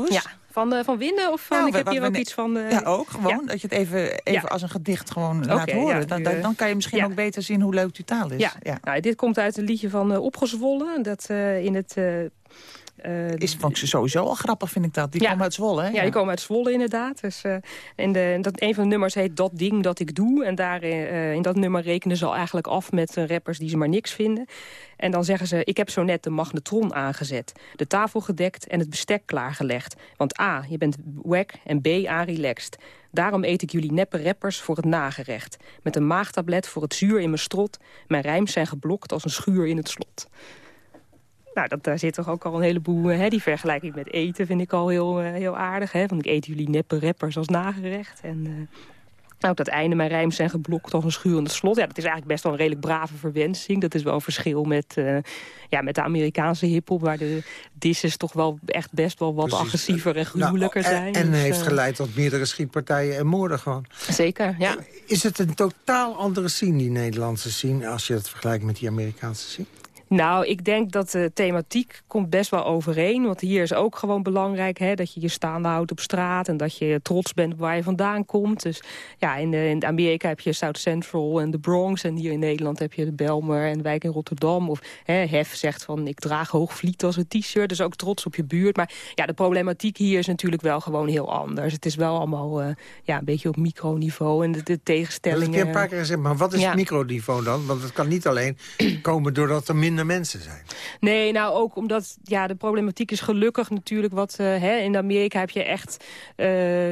Ja, van, uh, van winnen of van, nou, ik heb hier ook iets van... Uh, ja, ook gewoon. Ja. Dat je het even, even ja. als een gedicht gewoon okay, laat horen. Ja, dan, dan, dan, kan je misschien ook beter zien hoe leuk die taal is. Ja, Nou, dit komt uit een liedje van uh, Opgezwollen. Dat in het... Uh, is vond ik sowieso al grappig, vind ik dat. Die ja. komen uit Zwolle, hè? Ja, die komen uit Zwolle inderdaad. Dus, uh, en de, dat, een van de nummers heet Dat ding dat ik doe. En daar, uh, in dat nummer rekenen ze al eigenlijk af met rappers die ze maar niks vinden. En dan zeggen ze, ik heb zo net de magnetron aangezet. De tafel gedekt en het bestek klaargelegd. Want A, je bent wack en B, A, relaxed. Daarom eet ik jullie neppe rappers voor het nagerecht. Met een maagtablet voor het zuur in mijn strot. Mijn rijms zijn geblokt als een schuur in het slot. Nou, dat, daar zit toch ook al een heleboel... Hè, die vergelijking met eten vind ik al heel, uh, heel aardig. Hè? Want ik eet jullie neppe rappers als nagerecht. En uh, nou, dat einde, mijn rijms zijn geblokt als een schurende slot. Ja, dat is eigenlijk best wel een redelijk brave verwensing. Dat is wel een verschil met, uh, ja, met de Amerikaanse hiphop... waar de disses toch wel echt best wel wat Precies. agressiever en gruwelijker nou, zijn. En dus, heeft geleid tot meerdere schietpartijen en moorden gewoon. Zeker, ja. Is het een totaal andere scene, die Nederlandse scene... als je het vergelijkt met die Amerikaanse scene? Nou, ik denk dat de thematiek komt best wel overeen. Want hier is ook gewoon belangrijk hè, dat je je staande houdt op straat... en dat je trots bent waar je vandaan komt. Dus ja, in, de, in Amerika heb je South Central en de Bronx... en hier in Nederland heb je de Belmer en de wijk in Rotterdam. Of hè, Hef zegt van ik draag Hoogvliet als een t-shirt. Dus ook trots op je buurt. Maar ja, de problematiek hier is natuurlijk wel gewoon heel anders. Het is wel allemaal uh, ja, een beetje op microniveau en de, de tegenstellingen... Dat is een paar keer gezegd, maar wat is ja. microniveau dan? Want het kan niet alleen komen doordat er minder mensen zijn. Nee, nou ook omdat ja, de problematiek is gelukkig natuurlijk wat... Uh, hè, in Amerika heb je echt uh,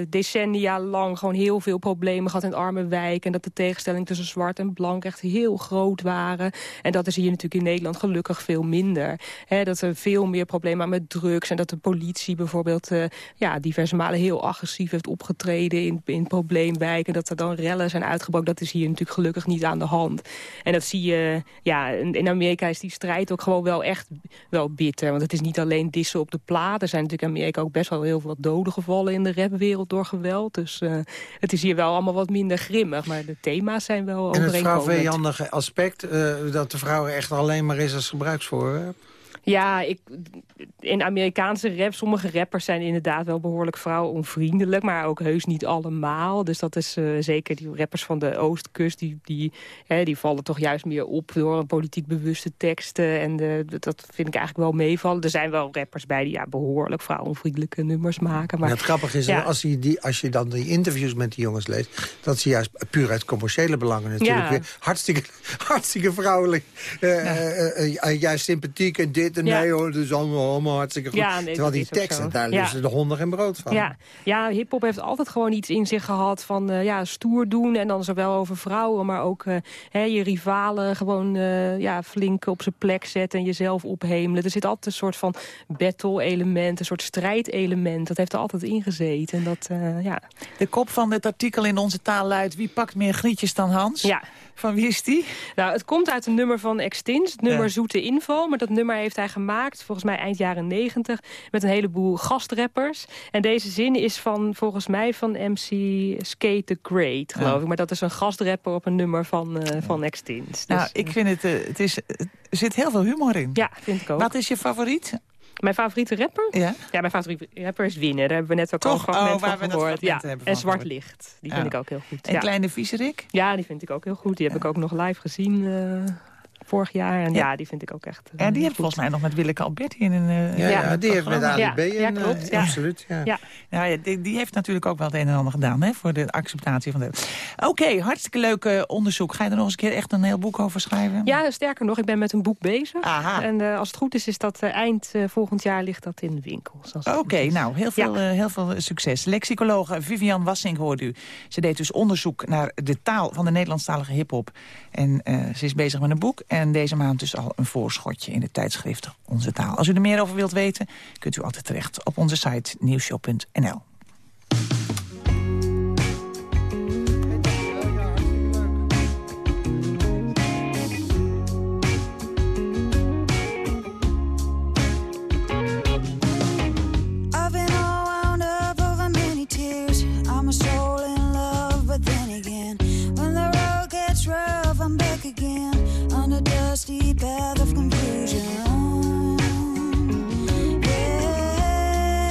decennia lang gewoon heel veel problemen gehad in arme wijken. En dat de tegenstelling tussen zwart en blank echt heel groot waren. En dat is hier natuurlijk in Nederland gelukkig veel minder. Hè, dat er veel meer problemen met drugs en dat de politie bijvoorbeeld... Uh, ja, diverse malen heel agressief heeft opgetreden in, in probleemwijken. Dat er dan rellen zijn uitgebroken. Dat is hier natuurlijk gelukkig niet aan de hand. En dat zie je, ja, in Amerika is die strijd ook gewoon wel echt wel bitter. Want het is niet alleen dissen op de plaat. Er zijn natuurlijk in Amerika ook best wel heel veel doden gevallen in de rapwereld door geweld. Dus uh, het is hier wel allemaal wat minder grimmig. Maar de thema's zijn wel overeenkomend. En het vrouwvijandige aspect, uh, dat de vrouw echt alleen maar is als gebruiksvoorwerp? Ja, ik, in Amerikaanse rap, sommige rappers zijn inderdaad wel behoorlijk vrouwonvriendelijk, maar ook heus niet allemaal. Dus dat is uh, zeker die rappers van de Oostkust, die, die, hè, die vallen toch juist meer op door een politiek bewuste teksten. En de, dat vind ik eigenlijk wel meevallen. Er zijn wel rappers bij die ja, behoorlijk vrouwonvriendelijke nummers maken. Maar, ja, het grappige is, ja. als, je die, als je dan die interviews met die jongens leest, dat ze juist puur uit commerciële belangen natuurlijk ja. weer hartstikke, hartstikke vrouwelijk, uh, uh, juist sympathiek en dit en nee hoor, dus allemaal, allemaal hartstikke goed. Ja, nee, Terwijl die teksten, daar ja. de honden en brood van. Ja, ja hiphop heeft altijd gewoon iets in zich gehad van uh, ja, stoer doen. En dan zowel over vrouwen, maar ook uh, hè, je rivalen gewoon uh, ja, flink op zijn plek zetten en jezelf ophemelen. Er zit altijd een soort van battle-element, een soort strijdelement. Dat heeft er altijd in gezeten. En dat, ja. De kop van het artikel in onze taal luidt... wie pakt meer grietjes dan Hans? Ja. Van wie is die? Nou, het komt uit een nummer van Extins, het nummer ja. Zoete Info. Maar dat nummer heeft hij gemaakt, volgens mij eind jaren negentig... met een heleboel gastrappers. En deze zin is van, volgens mij van MC Skate the Great, geloof ja. ik. Maar dat is een gastrapper op een nummer van, uh, van Extins. Dus, nou, ik vind het, uh, het is, er zit heel veel humor in. Ja, vind ik ook. Wat is je favoriet? Mijn favoriete rapper? Ja. ja, mijn favoriete rapper is Winnen. Daar hebben we net ook Toch? al een oh, van gehoord. Ja. En Zwart. Licht. Die vind ik ook heel goed. En ja. Kleine Vieserik? Ja, die vind ik ook heel goed. Die heb ik ook nog live gezien uh, vorig jaar. En ja. ja. die vind ik ook echt En die heeft volgens mij nog met Willeke Alberti in een uh, ja, ja, die heeft met Ali ja. B. In, ja, klopt. Ja. Absoluut, ja. ja. Nou, ja die, die, heeft natuurlijk ook wel het een en ander gedaan... Hè, voor de acceptatie van de... Oké, okay, hartstikke leuk uh, onderzoek. Ga je er nog eens een keer echt een heel boek over schrijven? Ja, sterker nog, ik ben met een boek bezig. Aha. En uh, als het goed is, is dat uh, eind volgend jaar ligt dat in de winkel. Oké, okay, nou, heel veel, ja. heel veel succes. Lexicologe Vivian Wassink hoorde u. Ze deed dus onderzoek naar de taal van de Nederlandstalige hiphop. En ze is bezig met een boek. En deze maand dus al een voorschotje in het tijdschrift Onze Taal. Als u er meer over wilt weten, kunt u altijd terecht op onze site nieuwshow.nl. dusty path of confusion. Yeah,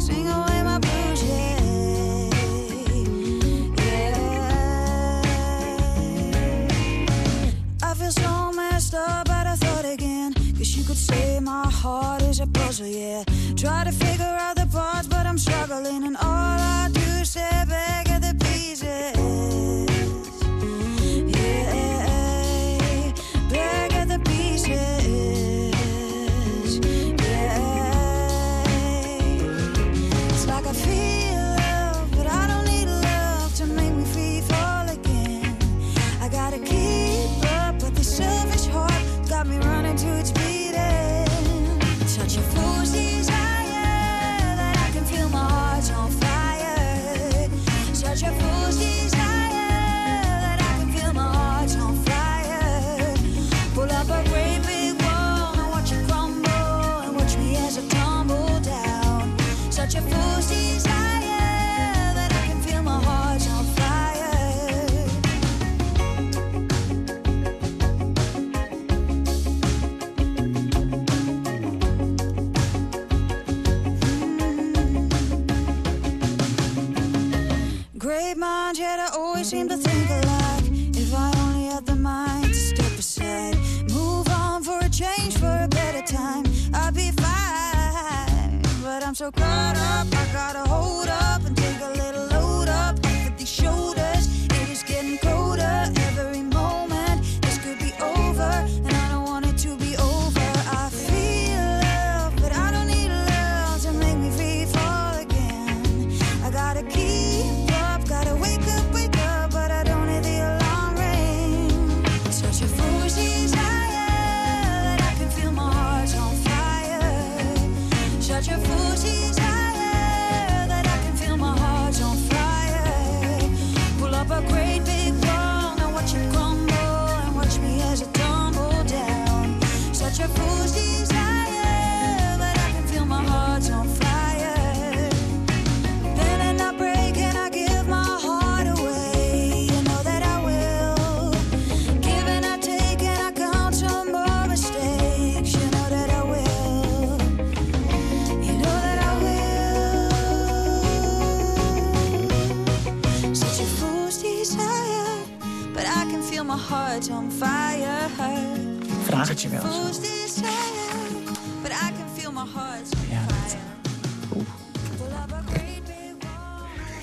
sing away my blues, yeah. yeah. I feel so messed up, but I thought again. Guess you could say my heart is a puzzle, yeah. Try to figure out the parts, but I'm struggling, and all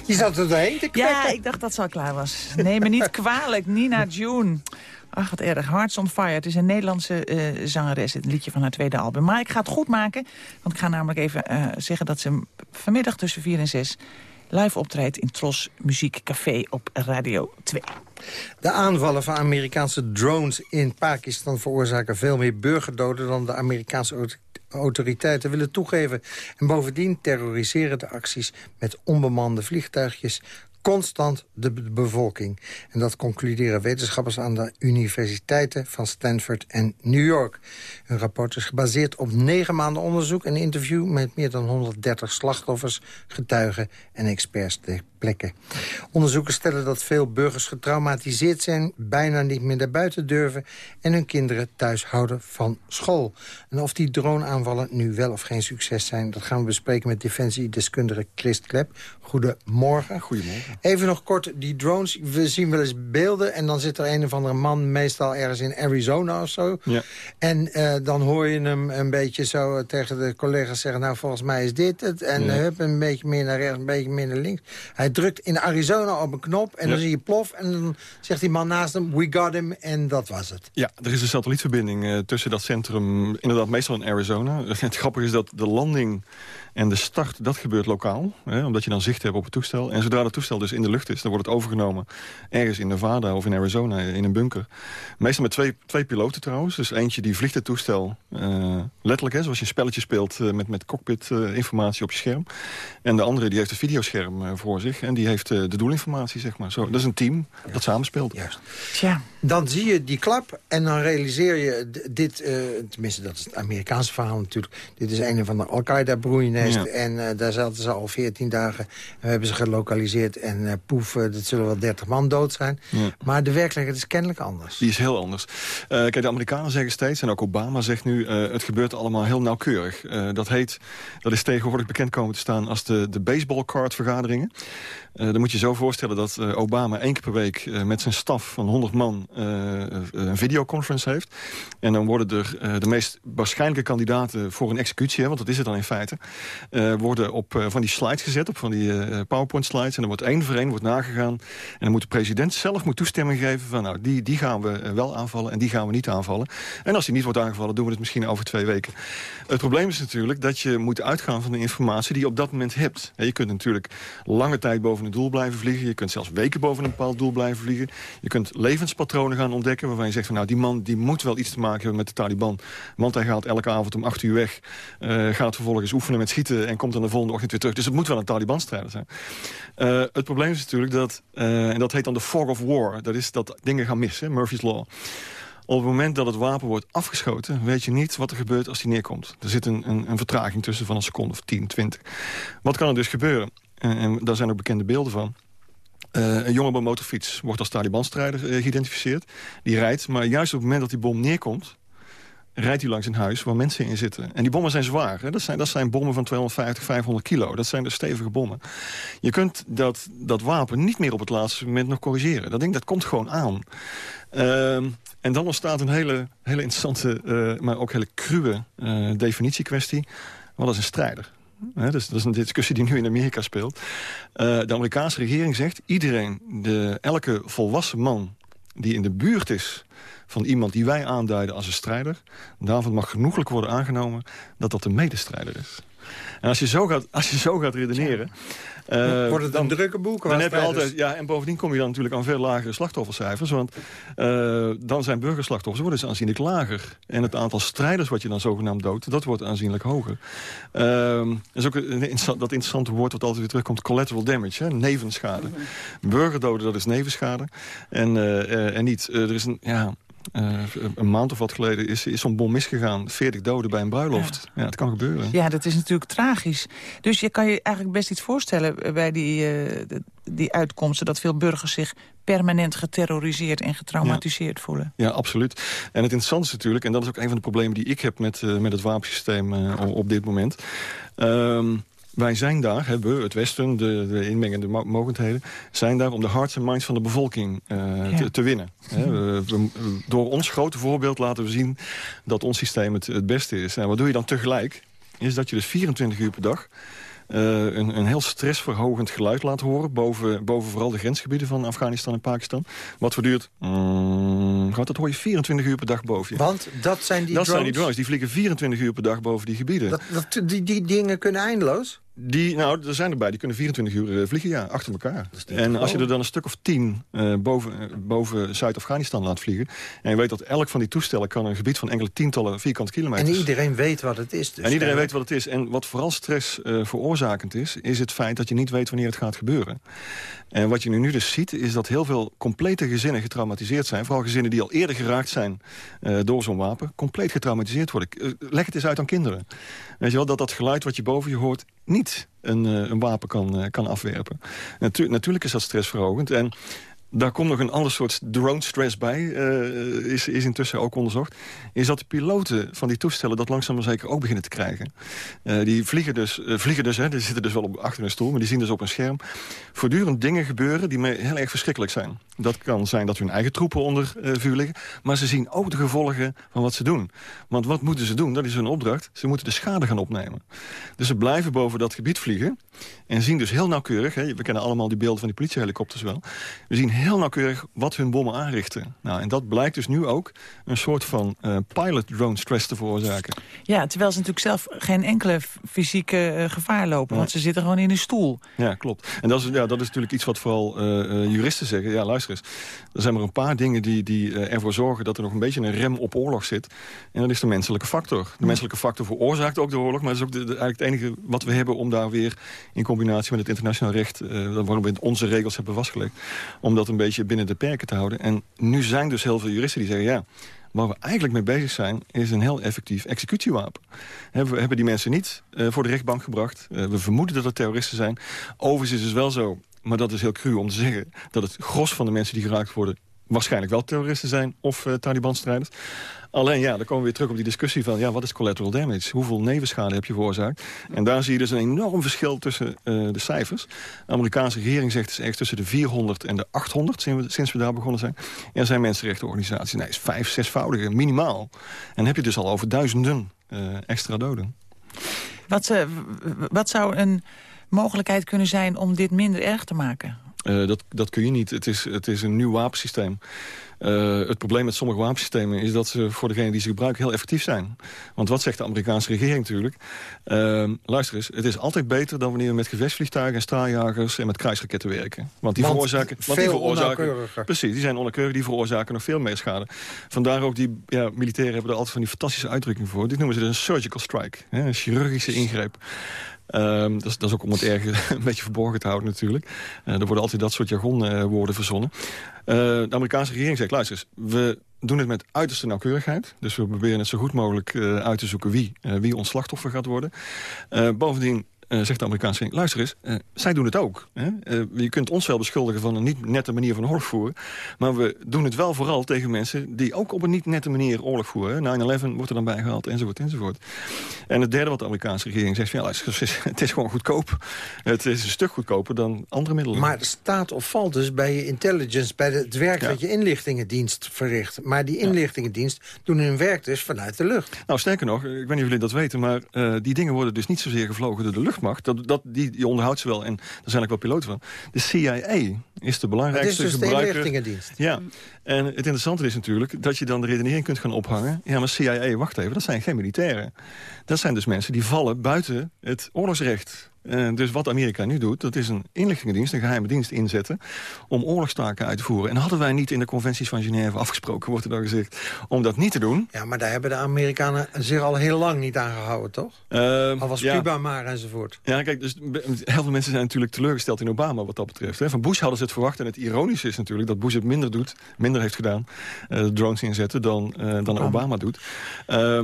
Je zat er doorheen te kwekken. Ja, ik dacht dat ze al klaar was. Neem me niet kwalijk, Nina June. Ach, wat erg. Hearts on Fire. Het is een Nederlandse eh, zangeres. Het liedje van haar tweede album. Maar ik ga het goed maken. Want ik ga namelijk even eh, zeggen dat ze vanmiddag tussen 4 en 6 live optreedt in Tros Muziek Café op Radio 2. De aanvallen van Amerikaanse drones in Pakistan veroorzaken veel meer burgerdoden dan de Amerikaanse autoriteiten willen toegeven. En bovendien terroriseren de acties met onbemande vliegtuigjes constant de be- bevolking. En dat concluderen wetenschappers aan de universiteiten van Stanford en New York. Hun rapport is gebaseerd op negen maanden onderzoek... en interview met meer dan 130 slachtoffers, getuigen en experts plekke. Onderzoekers stellen dat veel burgers getraumatiseerd zijn... bijna niet meer naar buiten durven... en hun kinderen thuis houden van school. En of die droneaanvallen nu wel of geen succes zijn... dat gaan we bespreken met defensiedeskundige Christ Klep. Goedemorgen. Goedemorgen. Even nog kort, die drones, we zien wel eens beelden... en dan zit er een of andere man, meestal ergens in Arizona of zo... Ja. En eh, dan hoor je hem een beetje zo tegen de collega's zeggen... nou, volgens mij is dit het. En Ja. eh, hup, een beetje meer naar rechts, een beetje meer naar links. Hij drukt in Arizona op een knop en dan zie je plof... en dan zegt die man naast hem, we got him, en dat was het. Ja, er is een satellietverbinding eh, tussen dat centrum, inderdaad meestal in Arizona. Het grappige is dat de landing en de start, dat gebeurt lokaal. Hè, omdat je dan zicht hebt op het toestel. En zodra het toestel dus in de lucht is, dan wordt het overgenomen... ergens in Nevada of in Arizona in een bunker. Meestal met twee, twee piloten trouwens. Dus eentje die vliegt het toestel eh, letterlijk, hè, zoals je een spelletje speelt... eh, met, met cockpit-informatie op je scherm. En de andere die heeft een videoscherm eh, voor zich. En die heeft eh, de doelinformatie, zeg maar. Zo, dat is een team dat samenspeelt. Juist. Tja, Dan zie je die klap en dan realiseer je dit... eh, tenminste, dat is het Amerikaanse verhaal natuurlijk. Dit is een van de Al-Qaeda-broeinest. Ja. En eh, daar zaten ze al 14 dagen. En we hebben ze gelokaliseerd. En eh, poef, dat zullen wel 30 man dood zijn. Ja. Maar de werkelijkheid is kennelijk anders. Die is heel anders. Kijk, de Amerikanen zeggen steeds, en ook Obama zegt nu... het gebeurt allemaal heel nauwkeurig. Dat heet, dat is tegenwoordig bekend komen te staan... als de, de baseballcard-vergaderingen. Dan moet je zo voorstellen dat Obama één keer per week... met zijn staf van 100 man een videoconference heeft. En dan worden er eh, de meest waarschijnlijke kandidaten... voor een executie, hè, want dat is het dan in feite... eh, worden op eh, van die slides gezet, op van die eh, PowerPoint-slides. En dan wordt één voor één wordt nagegaan. En dan moet de president zelf moet toestemming geven... van nou, die, die gaan we eh, wel aanvallen en die gaan we niet aanvallen. En als die niet wordt aangevallen, doen we het misschien over twee weken. Het probleem is natuurlijk dat je moet uitgaan van de informatie... die je op dat moment hebt. Je kunt natuurlijk lange tijd boven een doel blijven vliegen. Je kunt zelfs weken boven een bepaald doel blijven vliegen. Je kunt levenspatronen gaan ontdekken... waarvan je zegt van nou, die man die moet wel iets te maken hebben met de Taliban. Want hij gaat elke avond om acht uur weg. eh, gaat vervolgens oefenen met schieten en komt dan de volgende ochtend weer terug. Dus het moet wel een Taliban-strijder zijn. Eh, het probleem is natuurlijk dat, eh, en dat heet dan de fog of war... dat is dat dingen gaan missen, Murphy's Law. Op het moment dat het wapen wordt afgeschoten... weet je niet wat er gebeurt als die neerkomt. Er zit een, een, een vertraging tussen van een seconde of 10, 20. Wat kan er dus gebeuren? En, en daar zijn ook bekende beelden van. Eh, een jongen op een motorfiets wordt als Taliban-strijder eh, geïdentificeerd. Die rijdt, maar juist op het moment dat die bom neerkomt... rijdt hij langs een huis waar mensen in zitten. En die bommen zijn zwaar. Hè? Dat, zijn, dat zijn bommen van 250, 500 kilo. Dat zijn de stevige bommen. Je kunt dat, dat wapen niet meer op het laatste moment nog corrigeren. Dat ding dat komt gewoon aan. Ehm, en dan ontstaat een hele, hele interessante, uh, maar ook hele cruwe definitiekwestie. Wat is een strijder? Dus dat is een discussie die nu in Amerika speelt. Uh, de Amerikaanse regering zegt... iedereen, de, elke volwassen man die in de buurt is van iemand die wij aanduiden als een strijder... daarvan mag genoeglijk worden aangenomen dat dat een medestrijder is. En als je zo gaat, als je zo gaat redeneren... Uh, Wordt het dan, een drukke boek? Dan heb je altijd, ja, en bovendien kom je dan natuurlijk aan veel lagere slachtoffercijfers. Want uh, dan zijn burgerslachtoffers worden ze aanzienlijk lager. En het aantal strijders wat je dan zogenaamd doodt, dat wordt aanzienlijk hoger. Uh, dat is ook een, dat interessante woord wat altijd weer terugkomt. Collateral damage, hè, nevenschade. Burgerdoden, dat is nevenschade. En, uh, en niet, er is een... Ja, uh, een maand of wat geleden is, is zo'n bom misgegaan. 40 doden bij een bruiloft. Ja. ja. het kan gebeuren. Ja, dat is natuurlijk tragisch. Dus je kan je eigenlijk best iets voorstellen bij die, uh, die uitkomsten... dat veel burgers zich permanent geterroriseerd en getraumatiseerd voelen. Ja, absoluut. En het interessante is natuurlijk... en dat is ook een van de problemen die ik heb met, uh, met het wapensysteem op dit moment... Um, wij zijn daar, hebben het Westen, de, de inmengende mogendheden... zijn daar om de hearts en minds van de bevolking uh, te, te, winnen. we, we, door ons grote voorbeeld laten we zien dat ons systeem het, het beste is. En wat doe je dan tegelijk? Is dat je dus 24 uur per dag uh, een, een heel stressverhogend geluid laat horen... Boven, boven vooral de grensgebieden van Afghanistan en Pakistan. Wat voortduurt... Mm, dat hoor je 24 uur per dag boven je. Want dat zijn die dat drones? zijn die drones. Die vliegen 24 uur per dag boven die gebieden. Dat, dat, die, die dingen kunnen eindeloos? Die, nou, er zijn erbij, die kunnen 24 uur uh, vliegen, ja, achter elkaar. En als je er dan een stuk of tien uh, boven, uh, boven Zuid-Afghanistan laat vliegen... en je weet dat elk van die toestellen kan een gebied van enkele tientallen vierkante kilometer... En iedereen weet wat het is. Dus en iedereen weet wat het is. En wat vooral stress veroorzakend is... is het feit dat je niet weet wanneer het gaat gebeuren. En wat je nu, nu dus ziet, is dat heel veel complete gezinnen getraumatiseerd zijn. Vooral gezinnen die al eerder geraakt zijn door zo'n wapen... compleet getraumatiseerd worden. leg het eens uit aan kinderen. Weet je wel, dat dat geluid wat je boven je hoort niet een, een wapen kan, kan afwerpen. Natu natuurlijk is dat stressverhogend. En daar komt nog een ander soort drone stress bij, uh, is, is intussen ook onderzocht. Is dat de piloten van die toestellen dat langzaam maar zeker ook beginnen te krijgen. Uh, die vliegen dus, uh, vliegen dus hè, die zitten dus wel op, achter een stoel, maar die zien dus op een scherm voortdurend dingen gebeuren die heel erg verschrikkelijk zijn. Dat kan zijn dat hun eigen troepen onder vuur liggen, maar ze zien ook de gevolgen van wat ze doen. Want wat moeten ze doen? Dat is hun opdracht. Ze moeten de schade gaan opnemen. Dus ze blijven boven dat gebied vliegen en zien dus heel nauwkeurig, hè, we kennen allemaal die beelden van die politiehelikopters wel, we zien heel nauwkeurig wat hun bommen aanrichten. Nou, en dat blijkt dus nu ook een soort van uh, pilot drone stress te veroorzaken. Ja, terwijl ze natuurlijk zelf geen enkele fysieke uh, gevaar lopen. Nee. Want ze zitten gewoon in een stoel. Ja, klopt. En dat is, ja, dat is natuurlijk iets wat vooral uh, juristen zeggen. Ja, luister eens. Er zijn maar een paar dingen die, die ervoor zorgen dat er nog een beetje een rem op oorlog zit. En dat is de menselijke factor. De menselijke factor veroorzaakt ook de oorlog. Maar dat is ook de, de, eigenlijk het enige wat we hebben om daar weer in combinatie met het internationaal recht... waarom we onze regels hebben vastgelegd. Om dat een beetje binnen de perken te houden. En nu zijn dus heel veel juristen die zeggen... ja, waar we eigenlijk mee bezig zijn, is een heel effectief executiewapen. We hebben die mensen niet uh, voor de rechtbank gebracht. Uh, we vermoeden dat het terroristen zijn. Overigens is het dus wel zo, maar dat is heel cru om te zeggen... dat het gros van de mensen die geraakt worden waarschijnlijk wel terroristen zijn of uh, Taliban-strijders. Alleen ja, dan komen we weer terug op die discussie van... ja, wat is collateral damage? Hoeveel nevenschade heb je veroorzaakt? En daar zie je dus een enorm verschil tussen uh, de cijfers. De Amerikaanse regering zegt dus echt tussen de 400 en de 800... sinds we, daar begonnen zijn. Er zijn mensenrechtenorganisaties. Nee, is vijf, zesvoudige, minimaal. En dan heb je dus al over duizenden uh, extra doden. Wat, wat zou een mogelijkheid kunnen zijn om dit minder erg te maken? Uh, dat, dat kun je niet. Het is, het is een nieuw wapensysteem. Uh, het probleem met sommige wapensystemen is dat ze voor degene die ze gebruiken heel effectief zijn. Want wat zegt de Amerikaanse regering natuurlijk? Uh, luister eens, het is altijd beter dan wanneer we met gevechtsvliegtuigen en straaljagers en met kruisraketten werken. Want die want veroorzaken... Want die veroorzaken precies, die zijn onnauwkeurig, die veroorzaken nog veel meer schade. Vandaar ook die ja, militairen hebben er altijd van die fantastische uitdrukking voor. Dit noemen ze dus een surgical strike, hè, een chirurgische ingreep. Um, dat, is, dat, ook om het erg een beetje verborgen te houden natuurlijk. Uh, er worden altijd dat soort jargonwoorden uh, verzonnen. Uh, de Amerikaanse regering zegt, luister eens, we doen het met uiterste nauwkeurigheid. Dus we proberen het zo goed mogelijk uit te zoeken wie, wie ons slachtoffer gaat worden. bovendien uh, zegt de Amerikaanse regering... luister eens, uh, zij doen het ook. Hè? Uh, je kunt ons wel beschuldigen van een niet nette manier van oorlog voeren... maar we doen het wel vooral tegen mensen die ook op een niet nette manier oorlog voeren. 9-11 wordt er dan bijgehaald, enzovoort, enzovoort. En het derde wat de Amerikaanse regering zegt... Ja, luister, het is gewoon goedkoop. Het is een stuk goedkoper dan andere middelen. Maar staat of valt dus bij je intelligence... bij het werk ja. dat je inlichtingendienst verricht. Maar die inlichtingendienst doen hun werk dus vanuit de lucht. Nou, sterker nog, ik weet niet of jullie dat weten... maar die dingen worden dus niet zozeer gevlogen door de luchtmacht. Dat, dat, die, die onderhoudt ze wel en daar zijn ook wel piloten van. De CIA is de belangrijkste dat is dus gebruiker. de inlichtingendienst. Ja, en het interessante is natuurlijk dat je dan de redenering kunt gaan ophangen. Ja, maar CIA, wacht even, dat zijn geen militairen. Dat zijn dus mensen die vallen buiten het oorlogsrecht. Uh, dus wat Amerika nu doet, dat is een inlichtingendienst, een geheime dienst inzetten... om oorlogstaken uit te voeren. En hadden wij niet in de conventies van Genève afgesproken, wordt er dan gezegd... om dat niet te doen. Ja, maar daar hebben de Amerikanen zich al heel lang niet aan gehouden, toch? Uh, al was ja. Cuba maar enzovoort. Ja, kijk, dus heel veel mensen zijn natuurlijk teleurgesteld in Obama wat dat betreft. Hè. Van Bush hadden ze het verwacht en het ironische is natuurlijk... dat Bush het minder doet, minder heeft gedaan, uh, drones inzetten... dan, dan Obama. Obama doet.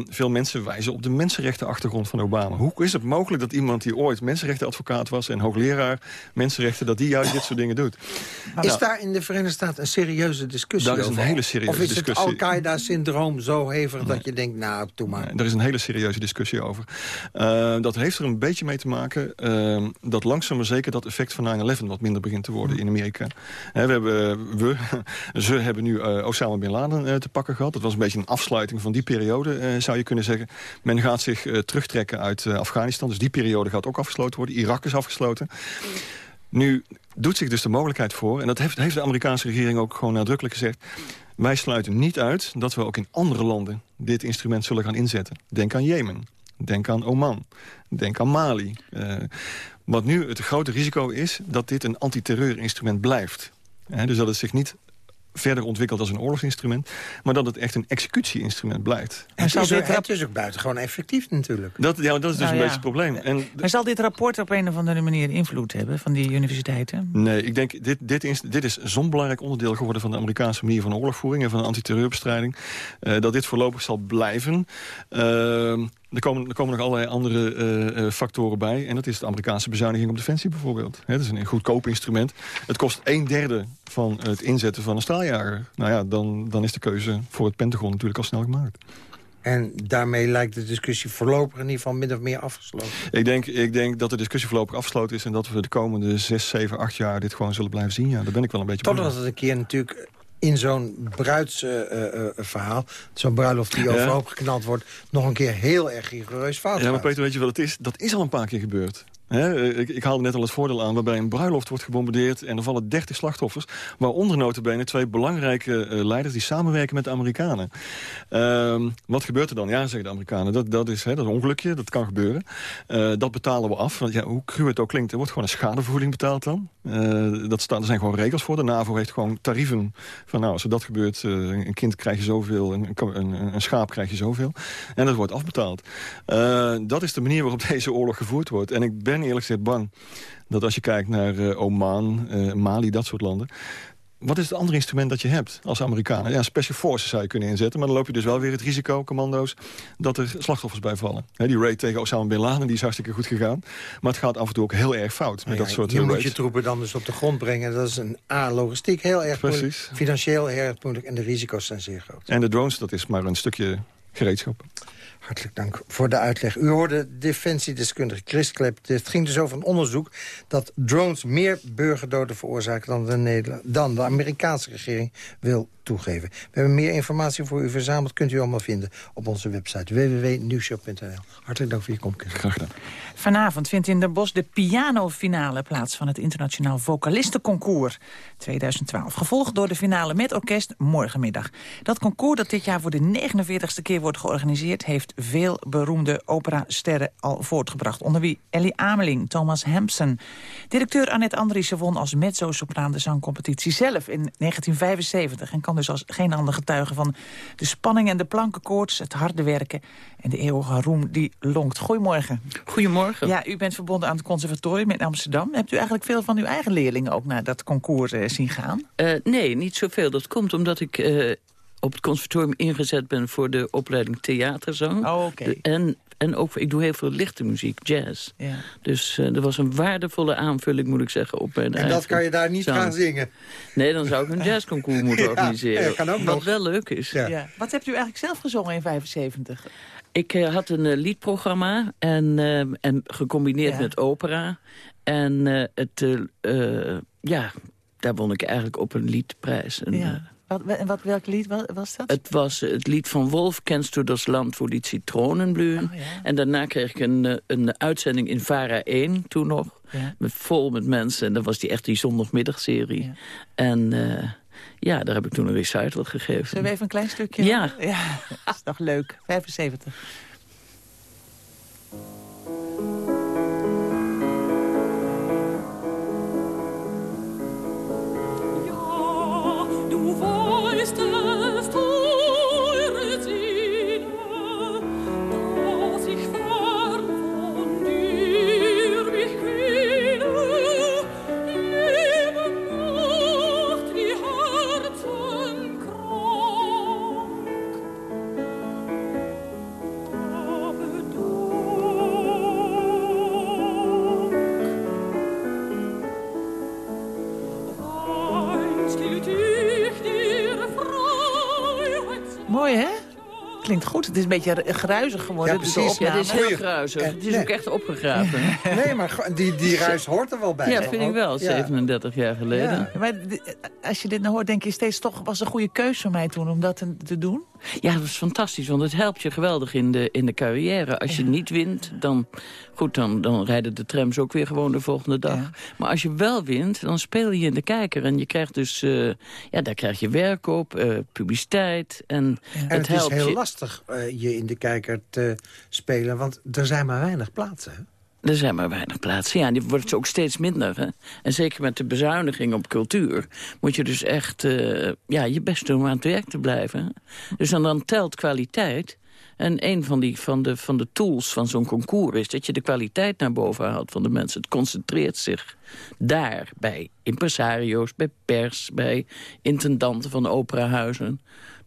veel mensen wijzen op de mensenrechtenachtergrond van Obama. Hoe is het mogelijk dat iemand die ooit mensenrechtenadvocaat was... en hoogleraar mensenrechten, dat die juist dit soort dingen doet. Is nou, daar in de Verenigde Staten een serieuze discussie daar is een over? hele serieuze of is discussie. het Al-Qaeda-syndroom zo hevig nee. dat je denkt, nou, doe maar. Nee, er is een hele serieuze discussie over. Uh, dat heeft er een beetje mee te maken... Uh, dat langzaam maar zeker dat effect van 9-11 wat minder begint te worden in Amerika. He, we hebben, we, ze hebben nu uh, Osama Bin Laden te pakken gehad. Dat was een beetje een afsluiting van die periode, zou je kunnen zeggen. Men gaat zich terugtrekken uit Afghanistan. Dus die periode gaat ook afgesloten worden. Irak is afgesloten. Nu doet zich dus de mogelijkheid voor... en dat heeft, heeft de Amerikaanse regering ook gewoon nadrukkelijk gezegd... wij sluiten niet uit dat we ook in andere landen dit instrument zullen gaan inzetten. Denk aan Jemen, denk aan Oman, denk aan Mali. Uh, wat nu het grote risico is, dat dit een antiterreurinstrument blijft. He, dus dat het zich niet verder ontwikkeld als een oorlogsinstrument... maar dat het echt een executie-instrument blijft. En zal dit het is ook buitengewoon effectief natuurlijk. Dat, ja, dat is dus nou, een ja. beetje het probleem. En maar zal dit rapport op een of andere manier invloed hebben... van die universiteiten? Nee, ik denk, dit, dit, is, dit is zo'n belangrijk onderdeel geworden... van de Amerikaanse manier van oorlogvoering en van antiterreurbestrijding... Uh, dat dit voorlopig zal blijven... Uh, er komen, er komen nog allerlei andere uh, uh, factoren bij. En dat is de Amerikaanse bezuiniging op defensie bijvoorbeeld. Dat is een goedkoop instrument. Het kost een derde van het inzetten van een straaljager. Nou ja, dan, dan is de keuze voor het Pentagon natuurlijk al snel gemaakt. En daarmee lijkt de discussie voorlopig in ieder geval min of meer afgesloten. Ik denk, ik denk dat de discussie voorlopig afgesloten is... en dat we de komende 6, 7, 8 jaar dit gewoon zullen blijven zien. Ja, daar ben ik wel een beetje Totdat het een keer natuurlijk in zo'n bruidsverhaal, uh, uh, zo'n bruiloft die overhoop geknald wordt... nog een keer heel erg rigoureus fout Ja, maar Peter, weet je wat het is? Dat is al een paar keer gebeurd. He, ik, haalde net al het voordeel aan waarbij een bruiloft wordt gebombardeerd... en er vallen 30 slachtoffers, waaronder notabene twee belangrijke uh, leiders... die samenwerken met de Amerikanen. Uh, wat gebeurt er dan? Ja, zeggen de Amerikanen, dat, dat, is, dat is een ongelukje, dat kan gebeuren. Uh, dat betalen we af. Want, ja, hoe cru het ook klinkt, er wordt gewoon een schadevergoeding betaald dan. Dat er zijn gewoon regels voor. De NAVO heeft gewoon tarieven van... nou, als dat gebeurt, een kind krijg je zoveel, een, een, een, schaap krijg je zoveel. En dat wordt afbetaald. dat is de manier waarop deze oorlog gevoerd wordt. En ik ben eerlijk gezegd bang dat als je kijkt naar uh, Oman, uh, Mali, dat soort landen... Wat is het andere instrument dat je hebt als Amerikanen? Ja, special forces zou je kunnen inzetten. Maar dan loop je dus wel weer het risico, commando's... dat er slachtoffers bij vallen. He, die raid tegen Osama Bin Laden die is hartstikke goed gegaan. Maar het gaat af en toe ook heel erg fout met ja, dat soort Je raids. moet je troepen dan dus op de grond brengen. Dat is een A, logistiek heel erg Precies. moeilijk. Financieel heel erg moeilijk. En de risico's zijn zeer groot. En de drones, dat is maar een stukje gereedschap. Hartelijk dank voor de uitleg. U hoorde defensiedeskundige Chris Klep. Het ging dus over een onderzoek dat drones meer burgerdoden veroorzaken dan de, dan de Amerikaanse regering wil toegeven. We hebben meer informatie voor u verzameld. Kunt u allemaal vinden op onze website www.nieuwshow.nl. Hartelijk dank voor je komst. Graag gedaan. Vanavond vindt in de Bos de pianofinale plaats van het Internationaal Vocalistenconcours 2012. Gevolgd door de finale met orkest morgenmiddag. Dat concours dat dit jaar voor de 49ste keer wordt georganiseerd... heeft veel beroemde operasterren al voortgebracht. Onder wie Ellie Ameling, Thomas Hampson. Directeur Annette Andriessen won als mezzo-sopraan de zangcompetitie zelf in 1975... en kan dus als geen ander getuigen van de spanning en de plankenkoorts... het harde werken en de eeuwige roem die lonkt. Goedemorgen. Goedemorgen. Ja, u bent verbonden aan het conservatorium in Amsterdam. Hebt u eigenlijk veel van uw eigen leerlingen ook naar dat concours uh, zien gaan? Uh, nee, niet zoveel. Dat komt omdat ik uh, op het conservatorium ingezet ben voor de opleiding theaterzang. Oh, oké. En, en ook, ik doe heel veel lichte muziek, jazz. Ja. Dus eh er was een waardevolle aanvulling, moet ik zeggen, op mijn En dat kan je daar niet zang. gaan zingen. Nee, dan zou ik een jazzconcours moeten Ja, organiseren. ja, kan ook Wat nog. wel leuk is. Ja. Ja. Wat hebt u eigenlijk zelf gezongen in 75? Ik eh, had een eh, liedprogramma en, en gecombineerd Ja. met opera. En eh, het, ja, daar won ik eigenlijk op een liedprijs. En, Ja. Wat, en wat, welk lied wa- was dat? het was het lied van Wolf, Kennst du das Land, wo die Zitronen blühen. Oh, ja. En daarna kreeg ik een, eh, een uitzending in VARA 1, toen nog. Ja. Met, vol met mensen. En dat was die echt die zondagmiddagserie. Ja. En eh, ja, daar heb ik toen een recital gegeven. Zullen we even een klein stukje? Ja. Ja, dat is toch leuk. 75. Het is een beetje gruizig geworden. Ja, dus precies. de Ja, dit is heel gruizig. Eh, Het is nee. ook echt opgegraven. Nee, maar die, die ruis hoort er wel bij. Ja, vind ik wel. Ja. 37 jaar geleden. Maar als je dit nou hoort, denk je steeds toch... was een goede keuze voor mij toen om dat te, te doen? Ja, dat is fantastisch, want het helpt je geweldig in de, in de carrière. Als je niet wint, dan, goed, dan, dan rijden de trams ook weer gewoon de volgende dag. Ja. Maar als je wel wint, dan speel je in de kijker. En je krijgt dus, eh, ja, daar krijg je werk op, eh, publiciteit. En, En het, het, is heel je. lastig eh, je in de kijker te spelen, want er zijn maar weinig plaatsen. Er zijn maar weinig plaatsen. Ja, die wordt ook steeds minder. Hè? En zeker met de bezuiniging op cultuur... moet je dus echt eh, ja, je best doen om aan het werk te blijven. Dus dan, dan telt kwaliteit. En een van, die, van, de, van de tools van zo'n concours is... dat je de kwaliteit naar boven haalt van de mensen. Het concentreert zich daar bij impresario's, bij pers... bij intendanten van operahuizen.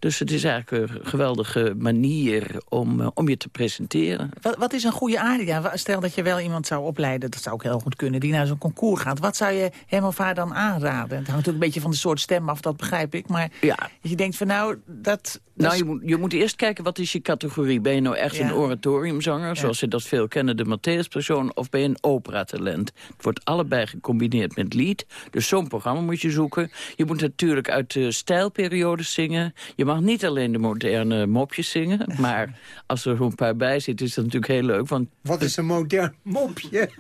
Dus het is eigenlijk een geweldige manier om, eh, om je te presenteren. Wat, wat is een goede aria? Stel dat je wel iemand zou opleiden, dat zou ook heel goed kunnen... die naar zo'n concours gaat. Wat zou je hem of haar dan aanraden? Het hangt natuurlijk een beetje van de soort stem af, dat begrijp ik. Maar Ja, dat je denkt van nou, dat... Nou, is- je moet, je moet eerst kijken, wat is je categorie? Ben je nou echt Ja. een oratoriumzanger, zoals ze dat veel kennen, de Matthäus-persoon, of ben je een operatalent? Het wordt allebei gecombineerd met lied, dus zo'n programma moet je zoeken. Je moet natuurlijk uit de stijlperiodes zingen. Je mag niet alleen de moderne mopjes zingen, maar als er zo'n paar bij zitten, is dat natuurlijk heel leuk. Want Wat is een modern mopje?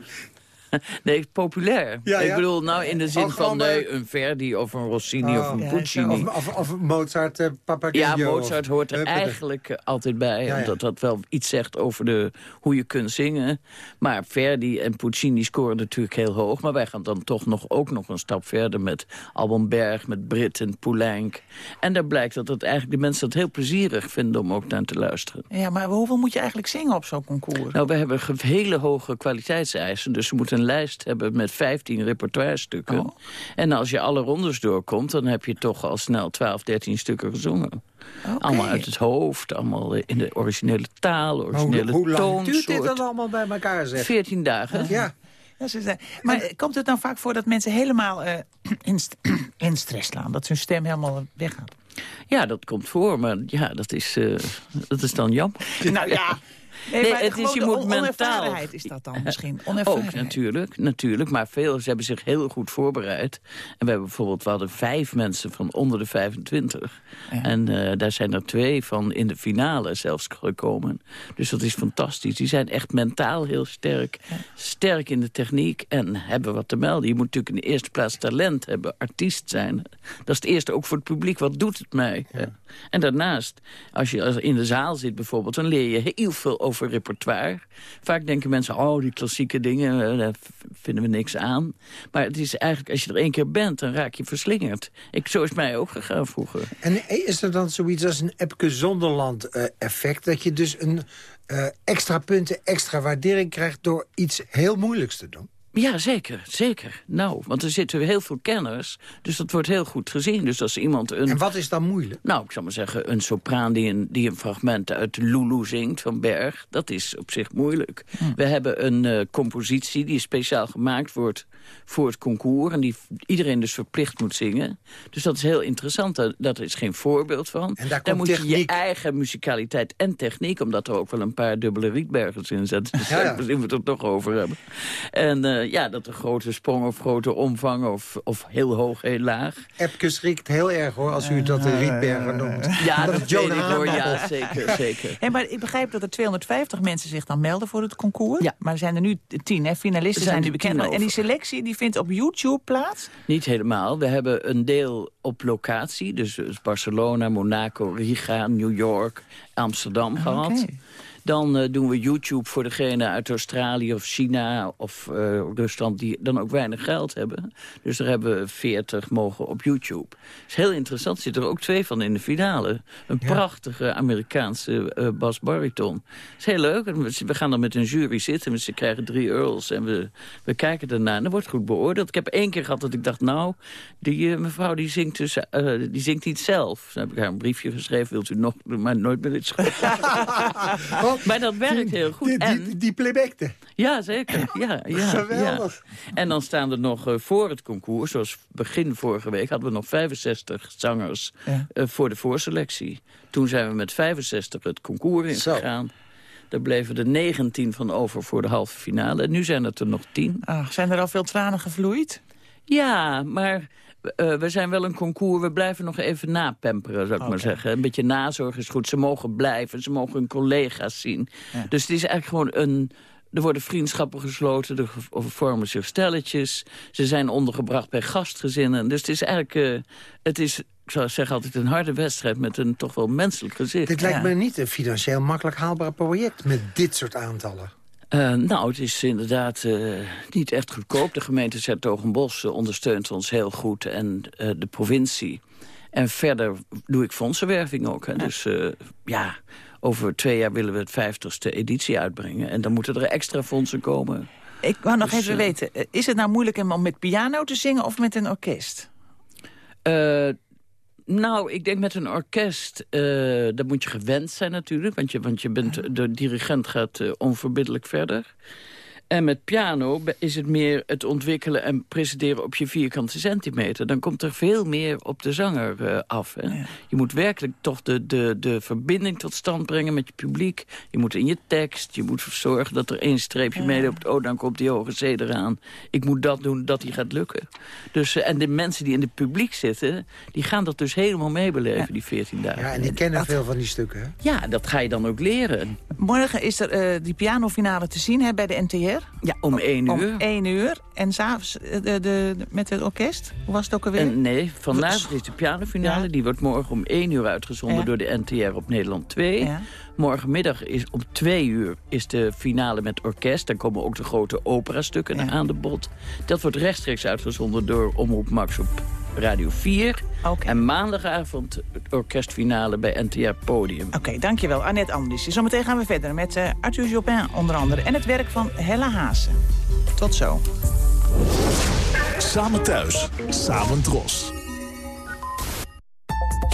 nee, populair. Ja, Ik bedoel, nou in de zin Oh, gewoon van nee, een Verdi of een Rossini of Oh. een Ja, Puccini. Of, of, of Mozart, uh, Ja, Mozart hoort er eigenlijk eh, altijd bij. Ja, ja. Omdat dat wel iets zegt over de, hoe je kunt zingen. Maar Verdi en Puccini scoren natuurlijk heel hoog. Maar wij gaan dan toch nog, ook nog een stap verder met Alban Berg, met Brit en Poulenc. En daar blijkt dat het eigenlijk de mensen dat heel plezierig vinden om ook naar te luisteren. Ja, maar hoeveel moet je eigenlijk zingen op zo'n concours? Nou, we hebben hele hoge kwaliteitseisen. Dus we moeten een lijst hebben met 15 repertoirestukken. Oh. En als je alle rondes doorkomt, dan heb je toch al snel 12, 13 stukken gezongen. Allemaal uit het hoofd, allemaal in de originele taal, Maar hoe, originele hoe lang duurt dit toonsoort. dan allemaal bij elkaar, zeg? 14 dagen. Ja, Ja, ze zijn- maar komt het dan vaak voor dat mensen helemaal eh, in, st- in stress slaan? Dat hun stem helemaal weggaat? Ja, dat komt voor, maar ja, dat is, eh, dat is dan jammer. nou ja. Nee, maar het is, je de moet mentaal- is dat dan misschien? Ook natuurlijk, natuurlijk, maar veel ze hebben zich heel goed voorbereid. En we hebben bijvoorbeeld, we hadden vijf mensen van onder de 25. Ja. En eh, daar zijn er twee van in de finale zelfs gekomen. Dus dat is fantastisch. Die zijn echt mentaal heel sterk. Sterk in de techniek en hebben wat te melden. Je moet natuurlijk in de eerste plaats talent hebben, artiest zijn. Dat is het eerste ook voor het publiek. Wat doet het mij? En daarnaast, als je in de zaal zit bijvoorbeeld... dan leer je heel veel over repertoire. Vaak denken mensen, oh, die klassieke dingen, eh, daar vinden we niks aan. Maar het is eigenlijk, als je er één keer bent, dan raak je verslingerd. Ik, zo is mij ook gegaan vroeger. En is er dan zoiets als een Epke Zonderland eh, effect? Dat je dus een eh, extra punten, extra waardering krijgt door iets heel moeilijks te doen? Ja, zeker, zeker. Nou, want er zitten heel veel kenners, dus dat wordt heel goed gezien. Dus als iemand een... En wat is dan moeilijk? Nou, ik zou maar zeggen, een sopraan die een, die een fragment uit Lulu zingt van Berg... dat is op zich moeilijk. Hm. We hebben een eh, compositie die speciaal gemaakt wordt voor het concours... en die iedereen dus verplicht moet zingen. Dus dat is heel interessant, daar, daar is geen voorbeeld van. En daar daar komt moet je je eigen musicaliteit en techniek... omdat er ook wel een paar dubbele rietbergers in zitten. Dus Ja, ja. daar moeten we het er toch over hebben. En eh, ja, dat er grote sprong of grote omvang of, of heel hoog, heel laag. Epkes riekt heel erg hoor, als u dat de Rietberger noemt. Ja, Dat dat weet ik hoor. Ja, zeker, zeker. Hey, maar ik begrijp dat er 250 mensen zich dan melden voor het concours. Ja. Maar er zijn er nu tien, hè? finalisten zijn zijn nu er bekend. En die over. Die vindt op YouTube plaats? Niet helemaal. We hebben een deel op locatie. Dus, dus Barcelona, Monaco, Riga, New York, Amsterdam gehad. Dan eh, doen we YouTube voor degene uit Australië of China of eh, Rusland... die dan ook weinig geld hebben. Dus er hebben we 40 mogen op YouTube. is heel interessant. Er zitten er ook twee van in de finale. Een prachtige Amerikaanse eh bas bariton. is heel leuk. We- gaan dan met een jury zitten. en Ze krijgen drie earls en we, we kijken ernaar. En dat wordt goed beoordeeld. Ik heb één keer gehad dat ik dacht... nou, die mevrouw die zingt, dus, eh, die zingt niet zelf. Dan heb ik haar een briefje geschreven. Wilt u nog maar nooit meer dit schrijven? maar dat werkt heel goed. Die, en, die, die plebekte. ja, zeker. Ja, ja, Geweldig. Ja. En dan staan er nog eh, voor het concours, zoals begin vorige week... hadden we nog 65 zangers Ja. eh, voor de voorselectie. Toen zijn we met 65 het concours ingegaan. Daar bleven er 19 van over voor de halve finale. En nu zijn het er nog 10. Ach, zijn er al veel tranen gevloeid? Ja, maar eh, we zijn wel een concours. We blijven nog even napemperen, zou ik maar zeggen. Een beetje nazorg is goed. Ze mogen blijven, ze mogen hun collega's zien. Dus het is eigenlijk gewoon een... Er worden vriendschappen gesloten, er vormen zich stelletjes. Ze zijn ondergebracht bij gastgezinnen. Dus het is eigenlijk... eh, het is, ik zou zeggen, altijd een harde wedstrijd... met een toch wel menselijk gezicht. Dit lijkt me niet een financieel makkelijk haalbaar project met dit soort aantallen. Eh, nou, het is inderdaad eh, niet echt goedkoop. De gemeente Zertogenbos uh, ondersteunt ons heel goed en uh, de provincie. En verder doe ik fondsenwerving ook. Hè. Dus ja, over twee jaar willen we het vijftigste editie uitbrengen. En dan moeten er extra fondsen komen. Ik wou nog dus, even weten, is het nou moeilijk om met piano te zingen of met een orkest? Nou, ik denk met een orkest, uh, dat moet je gewend zijn natuurlijk. Want je, want je bent, de dirigent gaat uh, onverbiddelijk verder. En met piano is het meer het ontwikkelen en presenteren op je vierkante centimeter. Dan komt er veel meer op de zanger uh, af. Hè? Ja. Je moet werkelijk toch de, de, de verbinding tot stand brengen met je publiek. Je moet in je tekst, je moet zorgen dat er één streepje ja. mee op. Oh, dan komt die hoge C eraan. Ik moet dat doen, dat die gaat lukken. Dus, uh, en de mensen die in het publiek zitten, die gaan dat dus helemaal meebeleven, ja. die 14 dagen. Ja, en die kennen dat... veel van die stukken, hè? Ja, dat ga je dan ook leren. Morgen is er uh, die pianofinale te zien hè, bij de NTR. Ja, om één uur. Om één uur. En s'avonds de, met het orkest? Hoe was het ook alweer? En nee, vanavond is de pianofinale. Ja. Die wordt morgen om één uur uitgezonden ja. door de NTR op Nederland 2. Ja. Morgenmiddag is om twee uur is de finale met orkest. Dan komen ook de grote operastukken aan de bod. Dat wordt rechtstreeks uitgezonden door Omroep Max op Radio 4. Okay. En maandagavond het orkestfinale bij NTR Podium. Oké, okay, dankjewel. Annette Andries. Zometeen gaan we verder met uh, Arthur Jobin onder andere. En het werk van Hella Haase. Tot zo. Samen thuis, samen dros.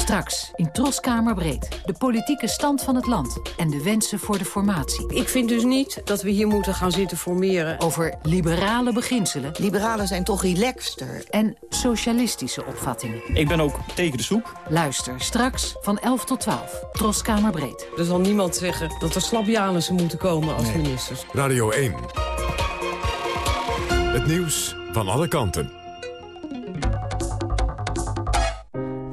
Straks in Troskamerbreed. De politieke stand van het land en de wensen voor de formatie. Ik vind dus niet dat we hier moeten gaan zitten formeren. Over liberale beginselen. Liberalen zijn toch relaxter. En socialistische opvattingen. Ik ben ook tegen de soep. Luister straks van 11 tot 12. Troskamerbreed. Er zal niemand zeggen dat er slapjanussen moeten komen als nee. ministers. Radio 1. Het nieuws van alle kanten.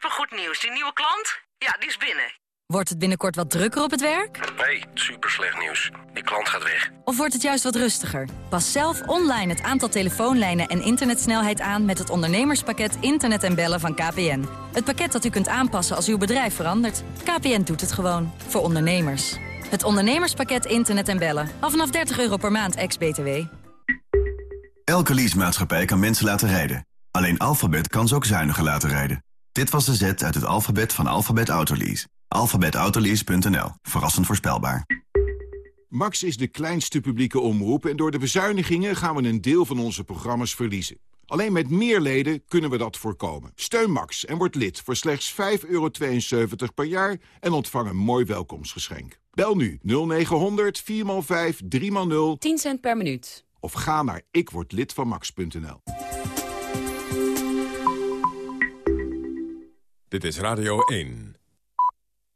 supergoed nieuws. Die nieuwe klant? Ja, die is binnen. Wordt het binnenkort wat drukker op het werk? Nee, super slecht nieuws. Die klant gaat weg. Of wordt het juist wat rustiger? Pas zelf online het aantal telefoonlijnen en internetsnelheid aan... met het ondernemerspakket Internet en Bellen van KPN. Het pakket dat u kunt aanpassen als uw bedrijf verandert. KPN doet het gewoon. Voor ondernemers. Het ondernemerspakket Internet en Bellen. Al vanaf 30 euro per maand, ex-BTW. Elke leasemaatschappij kan mensen laten rijden. Alleen Alphabet kan ze ook zuiniger laten rijden. Dit was de Z uit het alfabet van Alphabet Autolease. Alphabetautolease.nl. Verrassend voorspelbaar. Max is de kleinste publieke omroep en door de bezuinigingen gaan we een deel van onze programma's verliezen. Alleen met meer leden kunnen we dat voorkomen. Steun Max en word lid voor slechts 5,72 per jaar en ontvang een mooi welkomstgeschenk. Bel nu 0900 4x5 3x0 10 cent per minuut. of ga naar ikwordlidvanmax.nl. Dit is Radio 1.